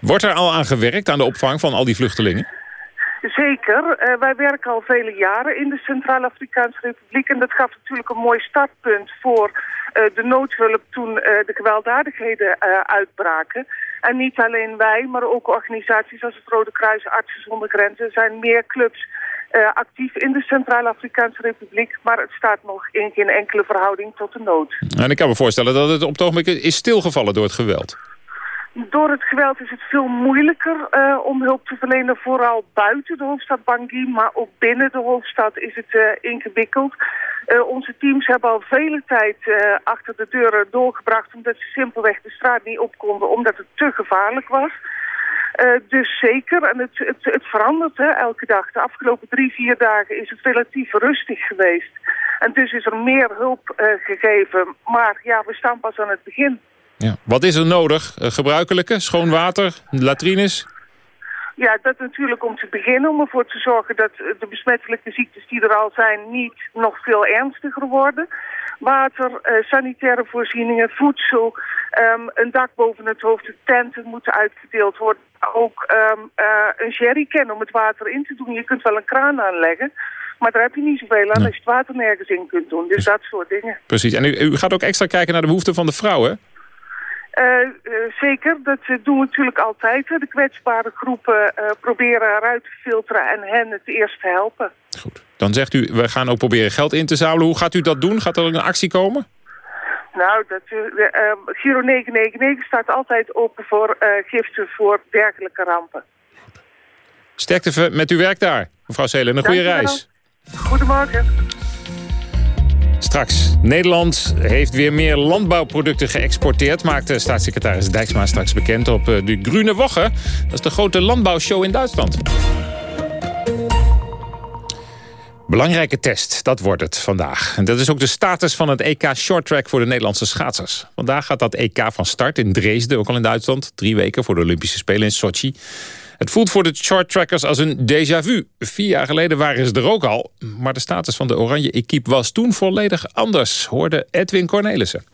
Wordt er al aan gewerkt, aan de opvang van al die vluchtelingen? Zeker. Eh, wij werken al vele jaren in de Centraal-Afrikaanse Republiek. En dat gaf natuurlijk een mooi startpunt voor eh, de noodhulp toen eh, de gewelddadigheden uitbraken. En niet alleen wij, maar ook organisaties als het Rode Kruis, Artsen zonder Grenzen. Zijn meer clubs actief in de Centraal-Afrikaanse Republiek. Maar het staat nog in geen enkele verhouding tot de nood. En ik kan me voorstellen dat het op het ogenblik is stilgevallen door het geweld. Door het geweld is het veel moeilijker eh, om hulp te verlenen, vooral buiten de hoofdstad Bangui, maar ook binnen de hoofdstad is het eh, ingewikkeld. Eh, onze teams hebben al vele tijd achter de deuren doorgebracht omdat ze simpelweg de straat niet op konden, omdat het te gevaarlijk was. Dus zeker, en het, het, het verandert hè, elke dag. De afgelopen drie, vier dagen is het relatief rustig geweest. En dus is er meer hulp gegeven. Maar ja, we staan pas aan het begin. Ja. Wat is er nodig? Eh, gebruikelijke, schoon water, latrines? Ja, dat natuurlijk om te beginnen, om ervoor te zorgen dat eh, de besmettelijke ziektes die er al zijn niet nog veel ernstiger worden. Water, eh, sanitaire voorzieningen, voedsel, ehm, een dak boven het hoofd, de tenten moeten uitgedeeld worden. Ook ehm, eh, een jerrycan om het water in te doen. Je kunt wel een kraan aanleggen, maar daar heb je niet zoveel aan als je het water nergens in kunt doen. Dus dat soort dingen. Precies. En u, u gaat ook extra kijken naar de behoeften van de vrouwen? Eh, eh, zeker, dat doen we natuurlijk altijd. De kwetsbare groepen eh, proberen eruit te filteren en hen het eerst te helpen. Dan zegt u, we gaan ook proberen geld in te zamelen. Hoe gaat u dat doen? Gaat er een actie komen? Nou, dat, eh, Giro 999 staat altijd open voor giften voor dergelijke rampen. Sterkte met uw werk daar, mevrouw Seelen. Een goede reis. Goedemorgen. Straks. Nederland heeft weer meer landbouwproducten geëxporteerd... maakte staatssecretaris Dijksma straks bekend op eh, de Grüne Woche. Dat is de grote landbouwshow in Duitsland. Belangrijke test, dat wordt het vandaag. En dat is ook de status van het EK Shorttrack voor de Nederlandse schaatsers. Vandaag gaat dat EK van start in Dresden, ook al in Duitsland. Drie weken voor de Olympische Spelen in Sochi. Het voelt voor de shorttrackers als een déjà vu. Vier jaar geleden waren ze er ook al. Maar de status van de oranje equipe was toen volledig anders. Hoorde Edwin Cornelissen.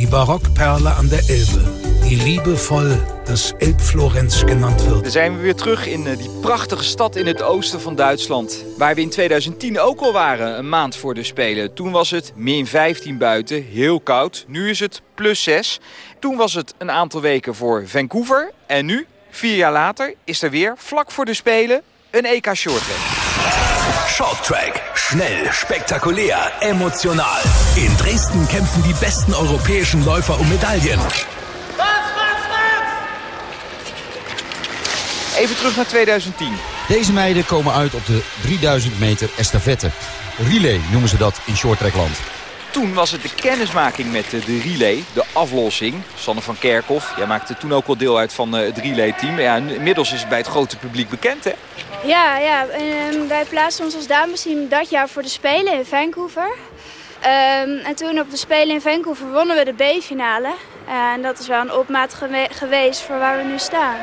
Die Barockperle an der Elbe, die liebevoll das Elbflorenz genannt wird. Dan zijn we weer terug in eh, die prachtige stad in het oosten van Duitsland. Waar we in 2010 ook al waren, een maand voor de Spelen. Toen was het min 15 buiten, heel koud. Nu is het plus 6. Toen was het een aantal weken voor Vancouver. En nu, vier jaar later, is er weer, vlak voor de Spelen, een EK Shorttrack. Schnell, spektakulär, emotional. In Dresden kämpfen die besten europäischen Läufer um Medaillen. Even terug naar 2010. Deze meiden komen uit op de 3000 meter estafette. Relay noemen ze dat in shorttrackland. Toen was het de kennismaking met de relay, de aflossing. Sanne van Kerkhoff, jij maakte toen ook wel deel uit van eh, het relay-team. Ja, inmiddels is het bij het grote publiek bekend, hè? Ja, ja. Ehm, wij plaatsen ons als damesteam dat jaar voor de Spelen in Vancouver. Ehm, en toen op de Spelen in Vancouver wonnen we de B-finale. en dat is wel een opmaat geweest voor waar we nu staan.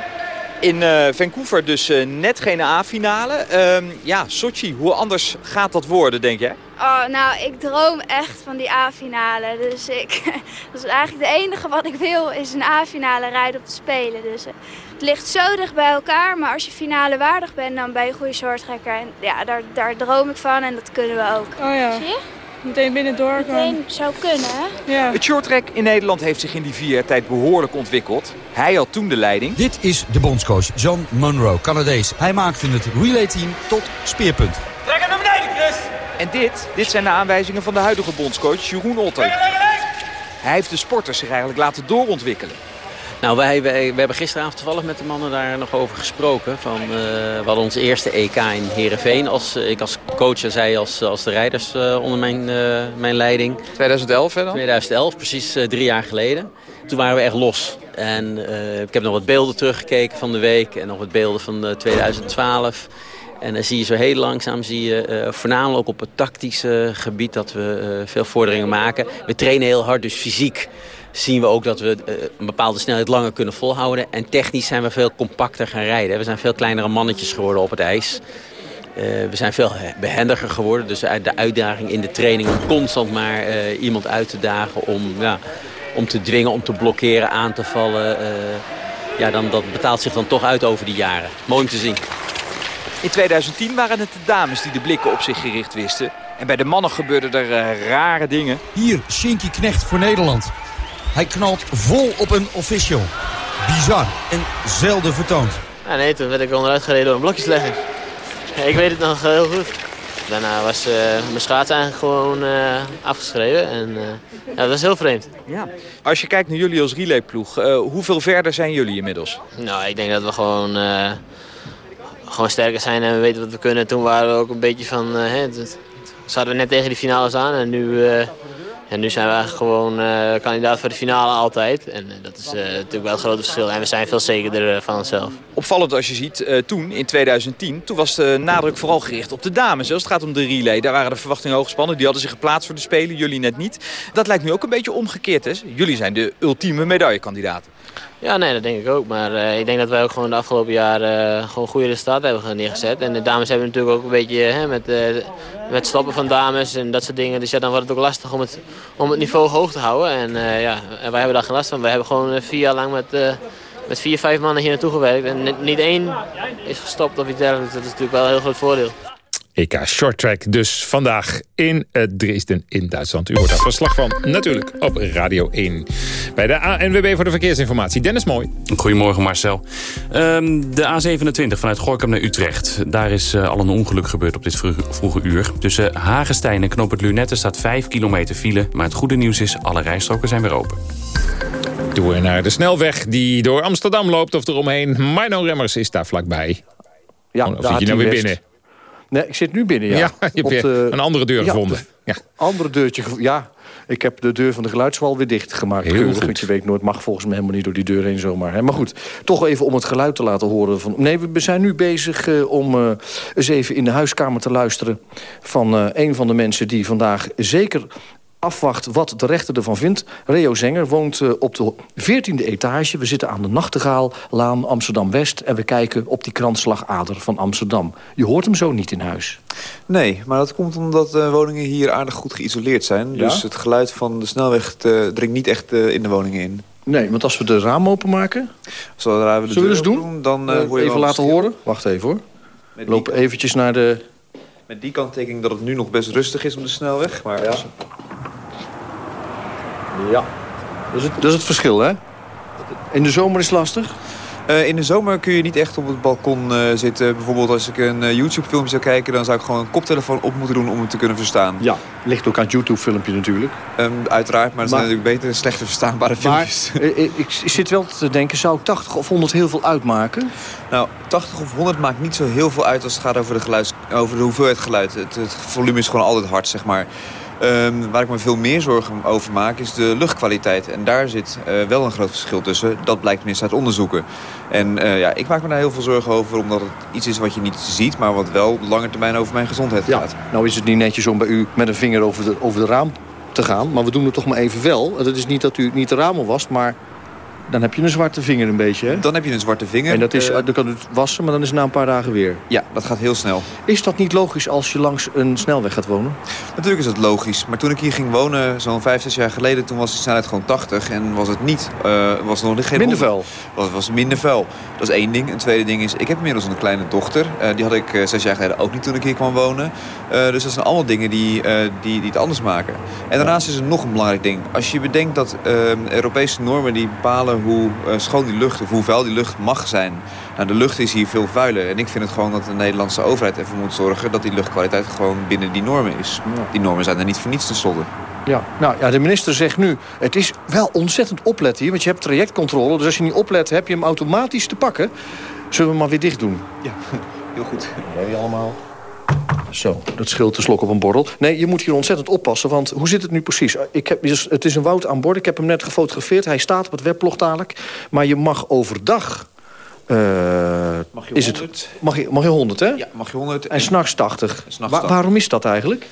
In uh, Vancouver dus uh, net geen A-finale. Uh, ja, Sochi, hoe anders gaat dat worden, denk jij? Oh, nou, ik droom echt van die A-finale. Dus ik, dat is eigenlijk het enige wat ik wil, is een A-finale rijden op de Spelen. Dus uh, het ligt zo dicht bij elkaar, maar als je finale waardig bent, dan ben je een goede shorttrekker. En ja, daar, daar droom ik van en dat kunnen we ook. Oh ja. Zie je? Meteen binnendoor. Meteen zou kunnen, hè? Ja. Het shorttrack in Nederland heeft zich in die vier jaar tijd behoorlijk ontwikkeld. Hij had toen de leiding. Dit is de bondscoach John Munro, Canadees. Hij maakte het relayteam tot speerpunt. Trek hem naar beneden, Chris! En dit, dit zijn de aanwijzingen van de huidige bondscoach Jeroen Otter. Hij heeft de sporters zich eigenlijk laten doorontwikkelen. Nou, wij, wij, we hebben gisteravond toevallig met de mannen daar nog over gesproken. Van, uh, we hadden onze eerste EK in Heerenveen. Als, ik als coach en zij als, als de rijders uh, onder mijn, mijn leiding. 2011 hè dan? 2011, precies drie jaar geleden. Toen waren we echt los. En ik heb nog wat beelden teruggekeken van de week. En nog wat beelden van 2012. En dan zie je zo heel langzaam, zie je, voornamelijk ook op het tactische gebied... dat we veel vorderingen maken. We trainen heel hard, dus fysiek zien we ook dat we een bepaalde snelheid langer kunnen volhouden. En technisch zijn we veel compacter gaan rijden. We zijn veel kleinere mannetjes geworden op het ijs. Uh, we zijn veel behendiger geworden. Dus de uitdaging in de training om constant maar uh, iemand uit te dagen... om, ja, om te dwingen, om te blokkeren, aan te vallen... Uh, ja, dan, dat betaalt zich dan toch uit over die jaren. Mooi om te zien. In 2010 waren het de dames die de blikken op zich gericht wisten. En bij de mannen gebeurden er rare dingen. Hier, Shinky Knecht voor Nederland. Hij knalt vol op een official. Bizar en zelden vertoond. Ja, nee, toen werd ik onderuit gereden door een blokjeslegging. Ik weet het nog heel goed. Daarna was uh, mijn schaats eigenlijk gewoon uh, afgeschreven. En uh, ja, dat was heel vreemd. Ja. Als je kijkt naar jullie als relayploeg, hoeveel verder zijn jullie inmiddels? Nou, ik denk dat we gewoon, gewoon sterker zijn en we weten wat we kunnen. Toen waren we ook een beetje van... hè, zaten we net tegen die finales aan en nu... En nu zijn we gewoon uh, kandidaat voor de finale altijd. En uh, dat is uh, natuurlijk wel het grote verschil. En we zijn veel zekerder van onszelf. Opvallend als je ziet, toen in 2010, toen was de nadruk vooral gericht op de dames. Als het gaat om de relay, daar waren de verwachtingen hoog gespannen. Die hadden zich geplaatst voor de Spelen, jullie net niet. Dat lijkt nu ook een beetje omgekeerd. Hè? Jullie zijn de ultieme medaillekandidaten. Ja, nee, dat denk ik ook. Maar uh, ik denk dat wij ook gewoon de afgelopen jaren uh, gewoon goede resultaten hebben neergezet. En de dames hebben natuurlijk ook een beetje hè, met, uh, met stoppen van dames en dat soort dingen. Dus ja, dan wordt het ook lastig om het, om het niveau hoog te houden. En ja, wij hebben daar geen last van. Wij hebben gewoon vier jaar lang met, met vier, vijf mannen hier naartoe gewerkt. En niet één is gestopt of iets dergelijks. Dat is natuurlijk wel een heel groot voordeel. EK Short Track dus vandaag in Dresden in Duitsland. U hoort daar verslag van natuurlijk op Radio 1. Bij de ANWB voor de verkeersinformatie. Dennis Mooi. Goedemorgen Marcel. Um, de A27 vanuit Gorkum naar Utrecht. Daar is uh, al een ongeluk gebeurd op dit vroege, vroege uur. Tussen Hagestein en Knoop het Lunette staat 5 kilometer file. Maar het goede nieuws is, alle rijstroken zijn weer open. Doen we naar de snelweg die door Amsterdam loopt of eromheen. Marno Remmers is daar vlakbij. Ja, of zit je nou weer binnen? Nee, ik zit nu binnen, ja. ja je hebt de, een andere deur ja, gevonden. Ja. andere deurtje, ja. Ik heb de deur van de geluidswal weer dichtgemaakt. Heel goed. Want je weet nooit, mag volgens mij helemaal niet door die deur heen zomaar. Hè? Maar goed, toch even om het geluid te laten horen. Van, nee, we zijn nu bezig uh, om uh, eens even in de huiskamer te luisteren... van een van de mensen die vandaag zeker afwacht wat de rechter ervan vindt. Reo Zenger woont uh, op de 14e etage. We zitten aan de Nachtegaallaan Amsterdam-West... en we kijken op die kransslagader van Amsterdam. Je hoort hem zo niet in huis. Nee, maar dat komt omdat de woningen hier aardig goed geïsoleerd zijn. Ja? Dus het geluid van de snelweg te, dringt niet echt uh, in de woningen in. Nee, want als we de raam openmaken... Zodra we de Zullen we eens doen? doen? Dan, uh, hoor je even laten stil. horen. Wacht even hoor. Lopen eventjes naar de... Met die kanttekening dat het nu nog best rustig is op de snelweg. Maar ja. Ja, dat is, het, dat is het verschil, hè? In de zomer is het lastig? Uh, in de zomer kun je niet echt op het balkon uh, zitten. Bijvoorbeeld als ik een uh, YouTube-filmpje zou kijken... dan zou ik gewoon een koptelefoon op moeten doen om het te kunnen verstaan. Ja, ligt ook aan het YouTube-filmpje natuurlijk. Um, uiteraard, maar het zijn natuurlijk beter slechter verstaanbare filmpjes. Maar ik, ik zit wel te denken, zou 80 of 100 heel veel uitmaken? Nou, 80 of 100 maakt niet zo heel veel uit als het gaat over de, geluids, over de hoeveelheid geluid. Het, het volume is gewoon altijd hard, zeg maar. Um, waar ik me veel meer zorgen over maak is de luchtkwaliteit. En daar zit uh, wel een groot verschil tussen. Dat blijkt tenminste uit onderzoeken. En uh, ja, ik maak me daar heel veel zorgen over. Omdat het iets is wat je niet ziet. Maar wat wel op lange termijn over mijn gezondheid gaat. Ja, nou is het niet netjes om bij u met een vinger over de, over de raam te gaan. Maar we doen het toch maar even wel. Dat is niet dat u niet de ramen was, maar dan heb je een zwarte vinger een beetje, hè? Dan heb je een zwarte vinger. En dat is, Eh, dan kan het wassen, maar dan is het na een paar dagen weer. ja, dat gaat heel snel. Is dat niet logisch als je langs een snelweg gaat wonen? Natuurlijk is dat logisch. Maar toen ik hier ging wonen, zo'n vijf, zes jaar geleden... toen was de snelheid gewoon 80 en was het niet... eh, was nog geen Minder 100. vuil. Was, was minder vuil. Dat is één ding. Een tweede ding is, ik heb inmiddels een kleine dochter. Eh, die had ik zes jaar geleden ook niet toen ik hier kwam wonen. Dus dat zijn allemaal dingen die, die, die het anders maken. En daarnaast is er nog een belangrijk ding. Als je bedenkt dat eh, Europese normen die bepalen hoe eh, schoon die lucht... of hoe vuil die lucht mag zijn. Nou, de lucht is hier veel vuiler. En ik vind het gewoon dat de Nederlandse overheid ervoor moet zorgen... dat die luchtkwaliteit gewoon binnen die normen is. Die normen zijn er niet voor niets tenslotte. Ja, nou ja, de minister zegt nu... het is wel ontzettend opletten hier, want je hebt trajectcontrole. Dus als je niet oplet, heb je hem automatisch te pakken. Zullen we hem maar weer dicht doen? Ja, heel goed. Jullie allemaal. Zo, dat scheelt de slok op een borrel. Nee, je moet hier ontzettend oppassen, want hoe zit het nu precies? Ik heb, dus- het is een woud aan boord, ik heb hem net gefotografeerd. Hij staat op het weblog dadelijk. Maar je mag overdag... eh, Mag je is het, 100? mag, je, mag je 100, hè? Ja, mag je 100. En s'nachts 80. s'nachts Wa- 80. waarom is dat eigenlijk?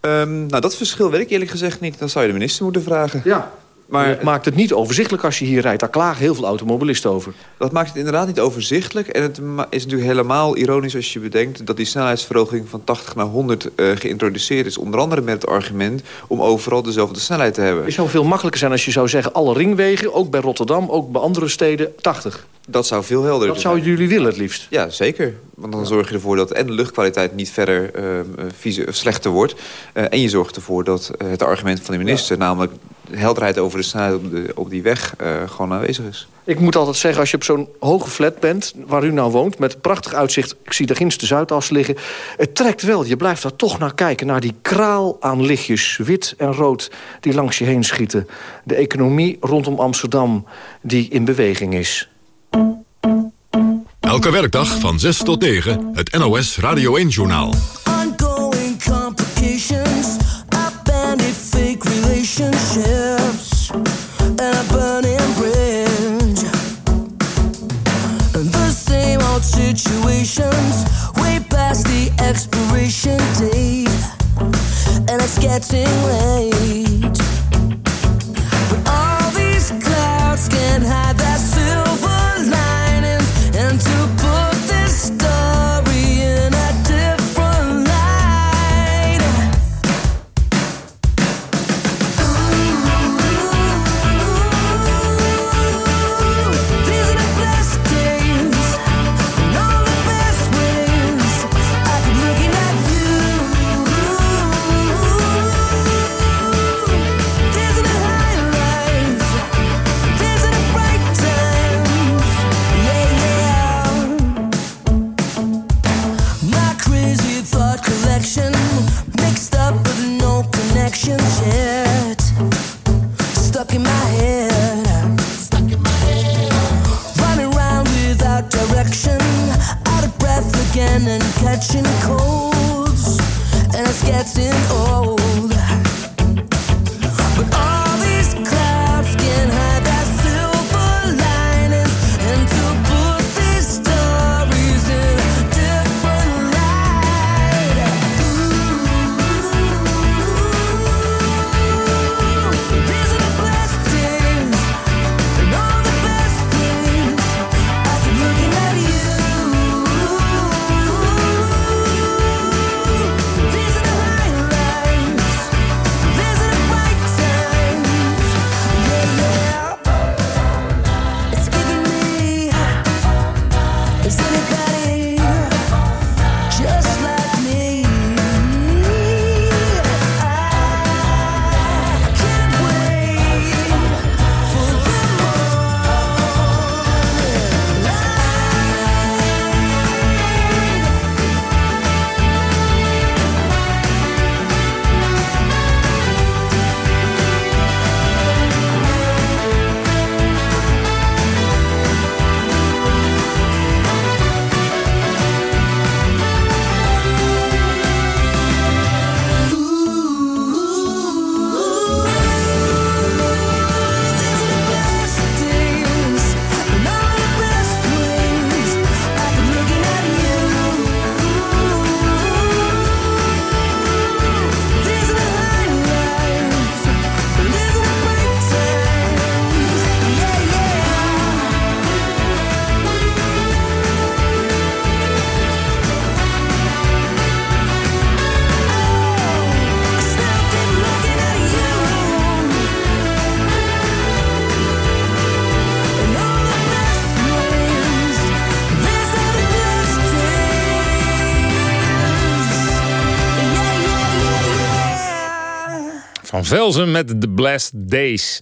Ehm, nou, dat verschil weet ik eerlijk gezegd niet. Dan zou je de minister moeten vragen. Ja. Maar het maakt het niet overzichtelijk als je hier rijdt. Daar klagen heel veel automobilisten over. Dat maakt het inderdaad niet overzichtelijk. En het is natuurlijk helemaal ironisch als je bedenkt... dat die snelheidsverhoging van 80 naar 100 eh, geïntroduceerd is. Onder andere met het argument om overal dezelfde snelheid te hebben. Het zou veel makkelijker zijn als je zou zeggen... alle ringwegen, ook bij Rotterdam, ook bij andere steden, 80. Dat zou veel helderder Dat zouden jullie willen het liefst. Ja, zeker. Want dan zorg je ervoor dat en de luchtkwaliteit niet verder eh, vieze, slechter wordt. eh, en je zorgt ervoor dat het argument van de minister... namelijk helderheid over de snelheid op, de, op die weg eh, gewoon aanwezig is. Ik moet altijd zeggen, als je op zo'n hoge flat bent... waar u nou woont, met prachtig uitzicht... ik zie de ginste Zuidas liggen... het trekt wel, je blijft daar toch naar kijken... naar die kraal aan lichtjes, wit en rood... die langs je heen schieten. De economie rondom Amsterdam die in beweging is. Elke werkdag van 6 tot 9 het NOS Radio 1-journaal. Situations, way past the expiration date, and it's getting late. Velzen met The Blast Days.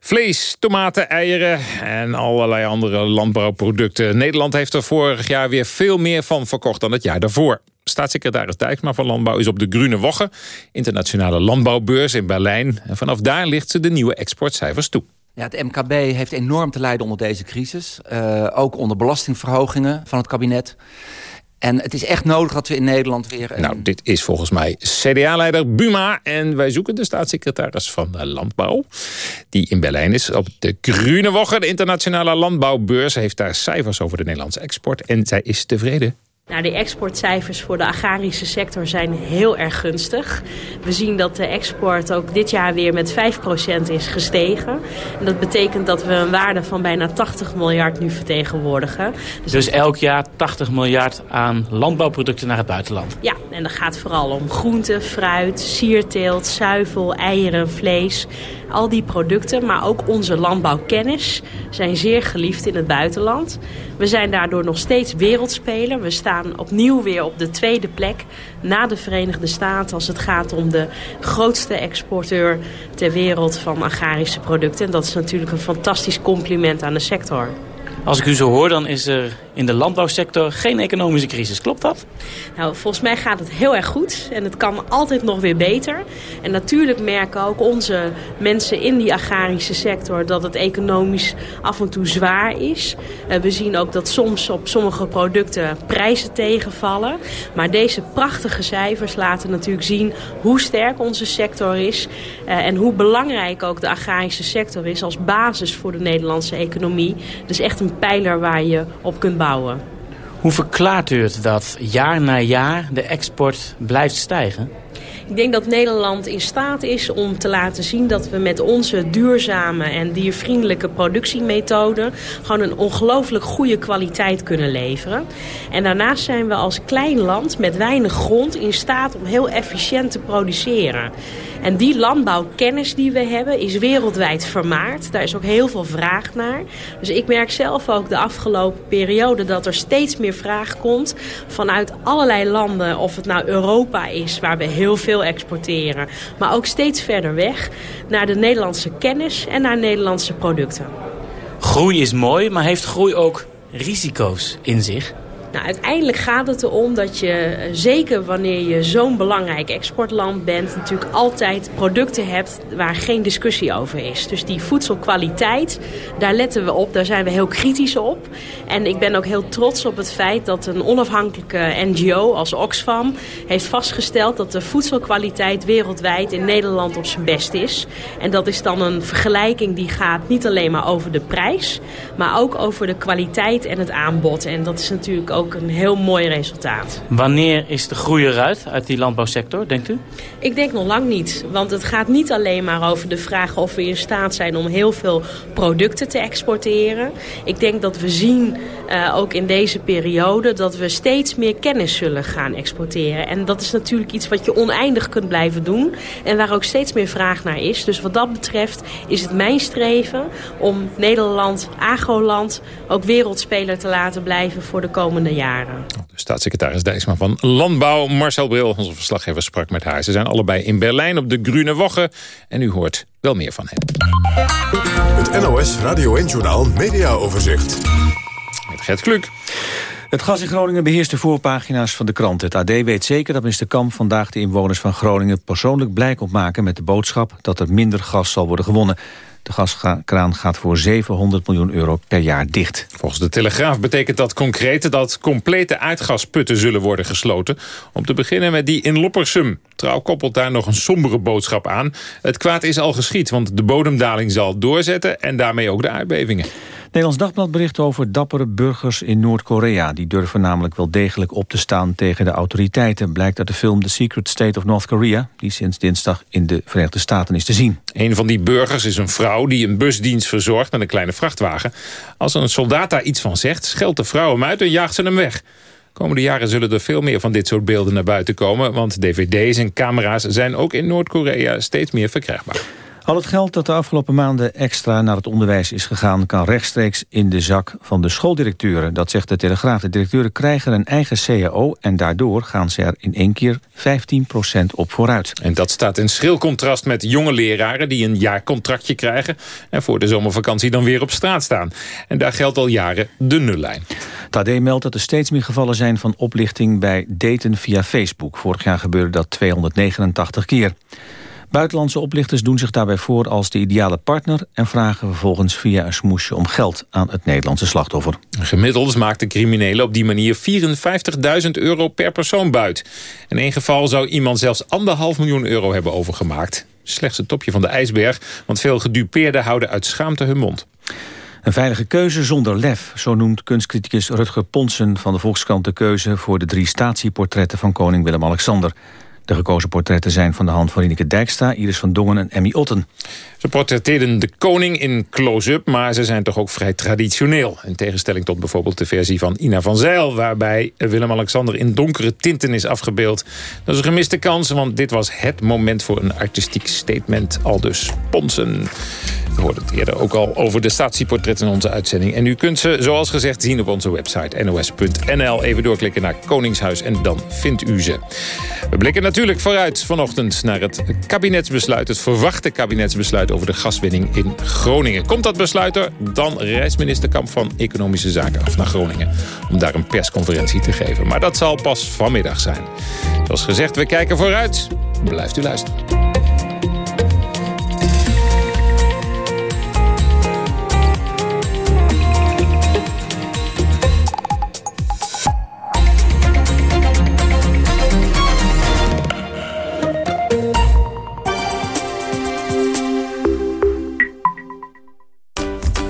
Vlees, tomaten, eieren en allerlei andere landbouwproducten. Nederland heeft er vorig jaar weer veel meer van verkocht dan het jaar daarvoor. Staatssecretaris Dijksma van Landbouw is op de Grune Woche... internationale landbouwbeurs in Berlijn. En vanaf daar ligt ze de nieuwe exportcijfers toe. Ja, het MKB heeft enorm te lijden onder deze crisis. Uh, ook onder belastingverhogingen van het kabinet. En het is echt nodig dat we in Nederland weer... Nou, dit is volgens mij CDA-leider Buma. En wij zoeken de staatssecretaris van Landbouw. Die in Berlijn is op de Grune Woche. De internationale landbouwbeurs heeft daar cijfers over de Nederlandse export. En zij is tevreden. Nou, de exportcijfers voor de agrarische sector zijn heel erg gunstig. We zien dat de export ook dit jaar weer met 5% is gestegen. En dat betekent dat we een waarde van bijna 80 miljard nu vertegenwoordigen. Dus, dus elk jaar 80 miljard aan landbouwproducten naar het buitenland? Ja, en dat gaat vooral om groenten, fruit, sierteelt, zuivel, eieren, vlees. Al die producten, maar ook onze landbouwkennis zijn zeer geliefd in het buitenland. We zijn daardoor nog steeds wereldspeler. We staan opnieuw weer op de tweede plek na de Verenigde Staten... als het gaat om de grootste exporteur ter wereld van agrarische producten. En dat is natuurlijk een fantastisch compliment aan de sector. Als ik u zo hoor, dan is er in de landbouwsector geen economische crisis. Klopt dat? Nou, volgens mij gaat het heel erg goed. En het kan altijd nog weer beter. En natuurlijk merken ook onze mensen in die agrarische sector... dat het economisch af en toe zwaar is. Uh, we zien ook dat soms op sommige producten prijzen tegenvallen. Maar deze prachtige cijfers laten natuurlijk zien hoe sterk onze sector is... Uh, en hoe belangrijk ook de agrarische sector is als basis voor de Nederlandse economie. Dus echt een pijler waar je op kunt Hoe verklaart u het dat jaar na jaar de export blijft stijgen? Ik denk dat Nederland in staat is om te laten zien dat we met onze duurzame en diervriendelijke productiemethoden gewoon een ongelooflijk goede kwaliteit kunnen leveren. En daarnaast zijn we als klein land met weinig grond in staat om heel efficiënt te produceren. En die landbouwkennis die we hebben is wereldwijd vermaard. Daar is ook heel veel vraag naar. Dus ik merk zelf ook de afgelopen periode dat er steeds meer vraag komt vanuit allerlei landen. Of het nou Europa is waar we heel veel exporteren. Maar ook steeds verder weg naar de Nederlandse kennis en naar Nederlandse producten. Groei is mooi, maar heeft groei ook risico's in zich? Nou, uiteindelijk gaat het erom dat je, eh, zeker wanneer je zo'n belangrijk exportland bent... natuurlijk altijd producten hebt waar geen discussie over is. Dus die voedselkwaliteit, daar letten we op, daar zijn we heel kritisch op. En ik ben ook heel trots op het feit dat een onafhankelijke NGO als Oxfam... heeft vastgesteld dat de voedselkwaliteit wereldwijd in Nederland op zijn best is. En dat is dan een vergelijking die gaat niet alleen maar over de prijs... maar ook over de kwaliteit en het aanbod. En dat is natuurlijk ook ook een heel mooi resultaat. Wanneer is de groei eruit uit die landbouwsector, denkt u? Ik denk nog lang niet. Want het gaat niet alleen maar over de vraag of we in staat zijn om heel veel producten te exporteren. Ik denk dat we zien, uh, ook in deze periode, dat we steeds meer kennis zullen gaan exporteren. En dat is natuurlijk iets wat je oneindig kunt blijven doen. En waar ook steeds meer vraag naar is. Dus wat dat betreft is het mijn streven om Nederland, agroland, ook wereldspeler te laten blijven voor de komende jaren. De staatssecretaris Dijsma van Landbouw, Marcel Bril, onze verslaggever, sprak met haar. Ze zijn allebei in Berlijn op de Grüne Woche en u hoort wel meer van hen. Het NOS Radio 1-journaal Mediaoverzicht. Met Gert Kluk. Het gas in Groningen beheerst de voorpagina's van de krant. Het AD weet zeker dat minister Kamp vandaag de inwoners van Groningen... persoonlijk blij komt maken met de boodschap dat er minder gas zal worden gewonnen. De gaskraan gaat voor 700 miljoen euro per jaar dicht. Volgens de Telegraaf betekent dat concreet dat complete aardgasputten zullen worden gesloten. Om te beginnen met die in Loppersum. Trouw koppelt daar nog een sombere boodschap aan. Het kwaad is al geschied, want de bodemdaling zal doorzetten... en daarmee ook de aardbevingen. Nederlands Dagblad bericht over dappere burgers in Noord-Korea. Die durven namelijk wel degelijk op te staan tegen de autoriteiten. Blijkt uit de film The Secret State of North Korea... die sinds dinsdag in de Verenigde Staten is te zien. Een van die burgers is een vrouw die een busdienst verzorgt met een kleine vrachtwagen. Als een soldaat daar iets van zegt, scheldt de vrouw hem uit en jaagt ze hem weg. Komende jaren zullen er veel meer van dit soort beelden naar buiten komen... want dvd's en camera's zijn ook in Noord-Korea steeds meer verkrijgbaar. Al het geld dat de afgelopen maanden extra naar het onderwijs is gegaan... kan rechtstreeks in de zak van de schooldirecteuren. Dat zegt de Telegraaf. De directeuren krijgen een eigen CAO... en daardoor gaan ze er in één keer 15% op vooruit. En dat staat in schril contrast met jonge leraren... die een jaarcontractje krijgen... en voor de zomervakantie dan weer op straat staan. En daar geldt al jaren de nullijn. Tadé meldt dat er steeds meer gevallen zijn van oplichting... bij daten via Facebook. Vorig jaar gebeurde dat 289 keer. Buitenlandse oplichters doen zich daarbij voor als de ideale partner... en vragen vervolgens via een smoesje om geld aan het Nederlandse slachtoffer. Gemiddeld maakten criminelen op die manier 54.000 euro per persoon buit. In één geval zou iemand zelfs anderhalf miljoen euro hebben overgemaakt. Slechts het topje van de ijsberg, want veel gedupeerden houden uit schaamte hun mond. Een veilige keuze zonder lef, zo noemt kunstcriticus Rutger Ponsen van de Volkskrant de keuze voor de drie statieportretten van koning Willem-Alexander. De gekozen portretten zijn van de hand van Rineke Dijkstra, Iris van Dongen en Emmy Otten. Ze portretteerden de koning in close-up, maar ze zijn toch ook vrij traditioneel. In tegenstelling tot bijvoorbeeld de versie van Ina van Zijl... waarbij Willem-Alexander in donkere tinten is afgebeeld. Dat is een gemiste kans, want dit was het moment voor een artistiek statement. Aldus Ponsen. We hoorden het eerder ook al over de statieportretten in onze uitzending. En u kunt ze, zoals gezegd, zien op onze website nos.nl. Even doorklikken naar Koningshuis en dan vindt u ze. We blikken natuurlijk vooruit vanochtend naar het kabinetsbesluit... het verwachte kabinetsbesluit over de gaswinning in Groningen. Komt dat besluit er, dan reist minister Kamp van Economische Zaken af naar Groningen... om daar een persconferentie te geven. Maar dat zal pas vanmiddag zijn. Zoals gezegd, we kijken vooruit. Blijft u luisteren.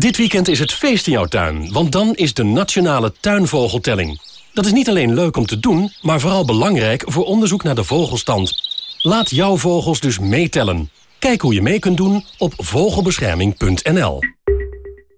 Dit weekend is het feest in jouw tuin, want dan is de Nationale Tuinvogeltelling. Dat is niet alleen leuk om te doen, maar vooral belangrijk voor onderzoek naar de vogelstand. Laat jouw vogels dus meetellen. Kijk hoe je mee kunt doen op vogelbescherming.nl.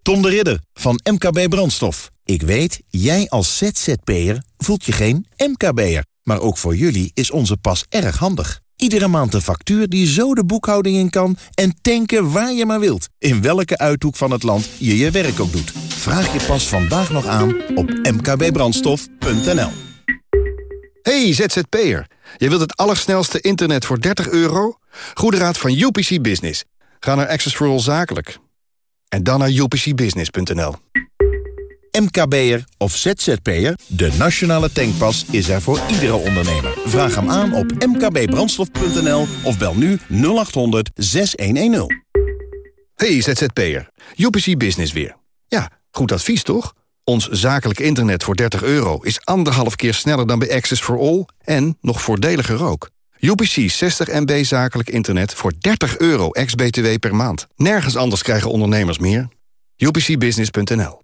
Tom de Ridder van MKB Brandstof. Ik weet, jij als ZZP'er voelt je geen MKB'er. Maar ook voor jullie is onze pas erg handig. Iedere maand een factuur die zo de boekhouding in kan... en tanken waar je maar wilt. In welke uithoek van het land je je werk ook doet. Vraag je pas vandaag nog aan op mkbbrandstof.nl. Hey ZZP'er, je wilt het allersnelste internet voor 30 euro? Goede raad van UPC Business. Ga naar Access for All Zakelijk. En dan naar upcbusiness.nl. MKB'er of ZZP'er, de nationale tankpas is er voor iedere ondernemer. Vraag hem aan op mkbbrandstof.nl of bel nu 0800 6110. Hey ZZP'er, UPC Business weer. Ja, goed advies toch? Ons zakelijk internet voor 30 euro is anderhalf keer sneller dan bij Access for All... en nog voordeliger ook. UPC 60 MB zakelijk internet voor 30 euro ex-BTW per maand. Nergens anders krijgen ondernemers meer. UPCbusiness.nl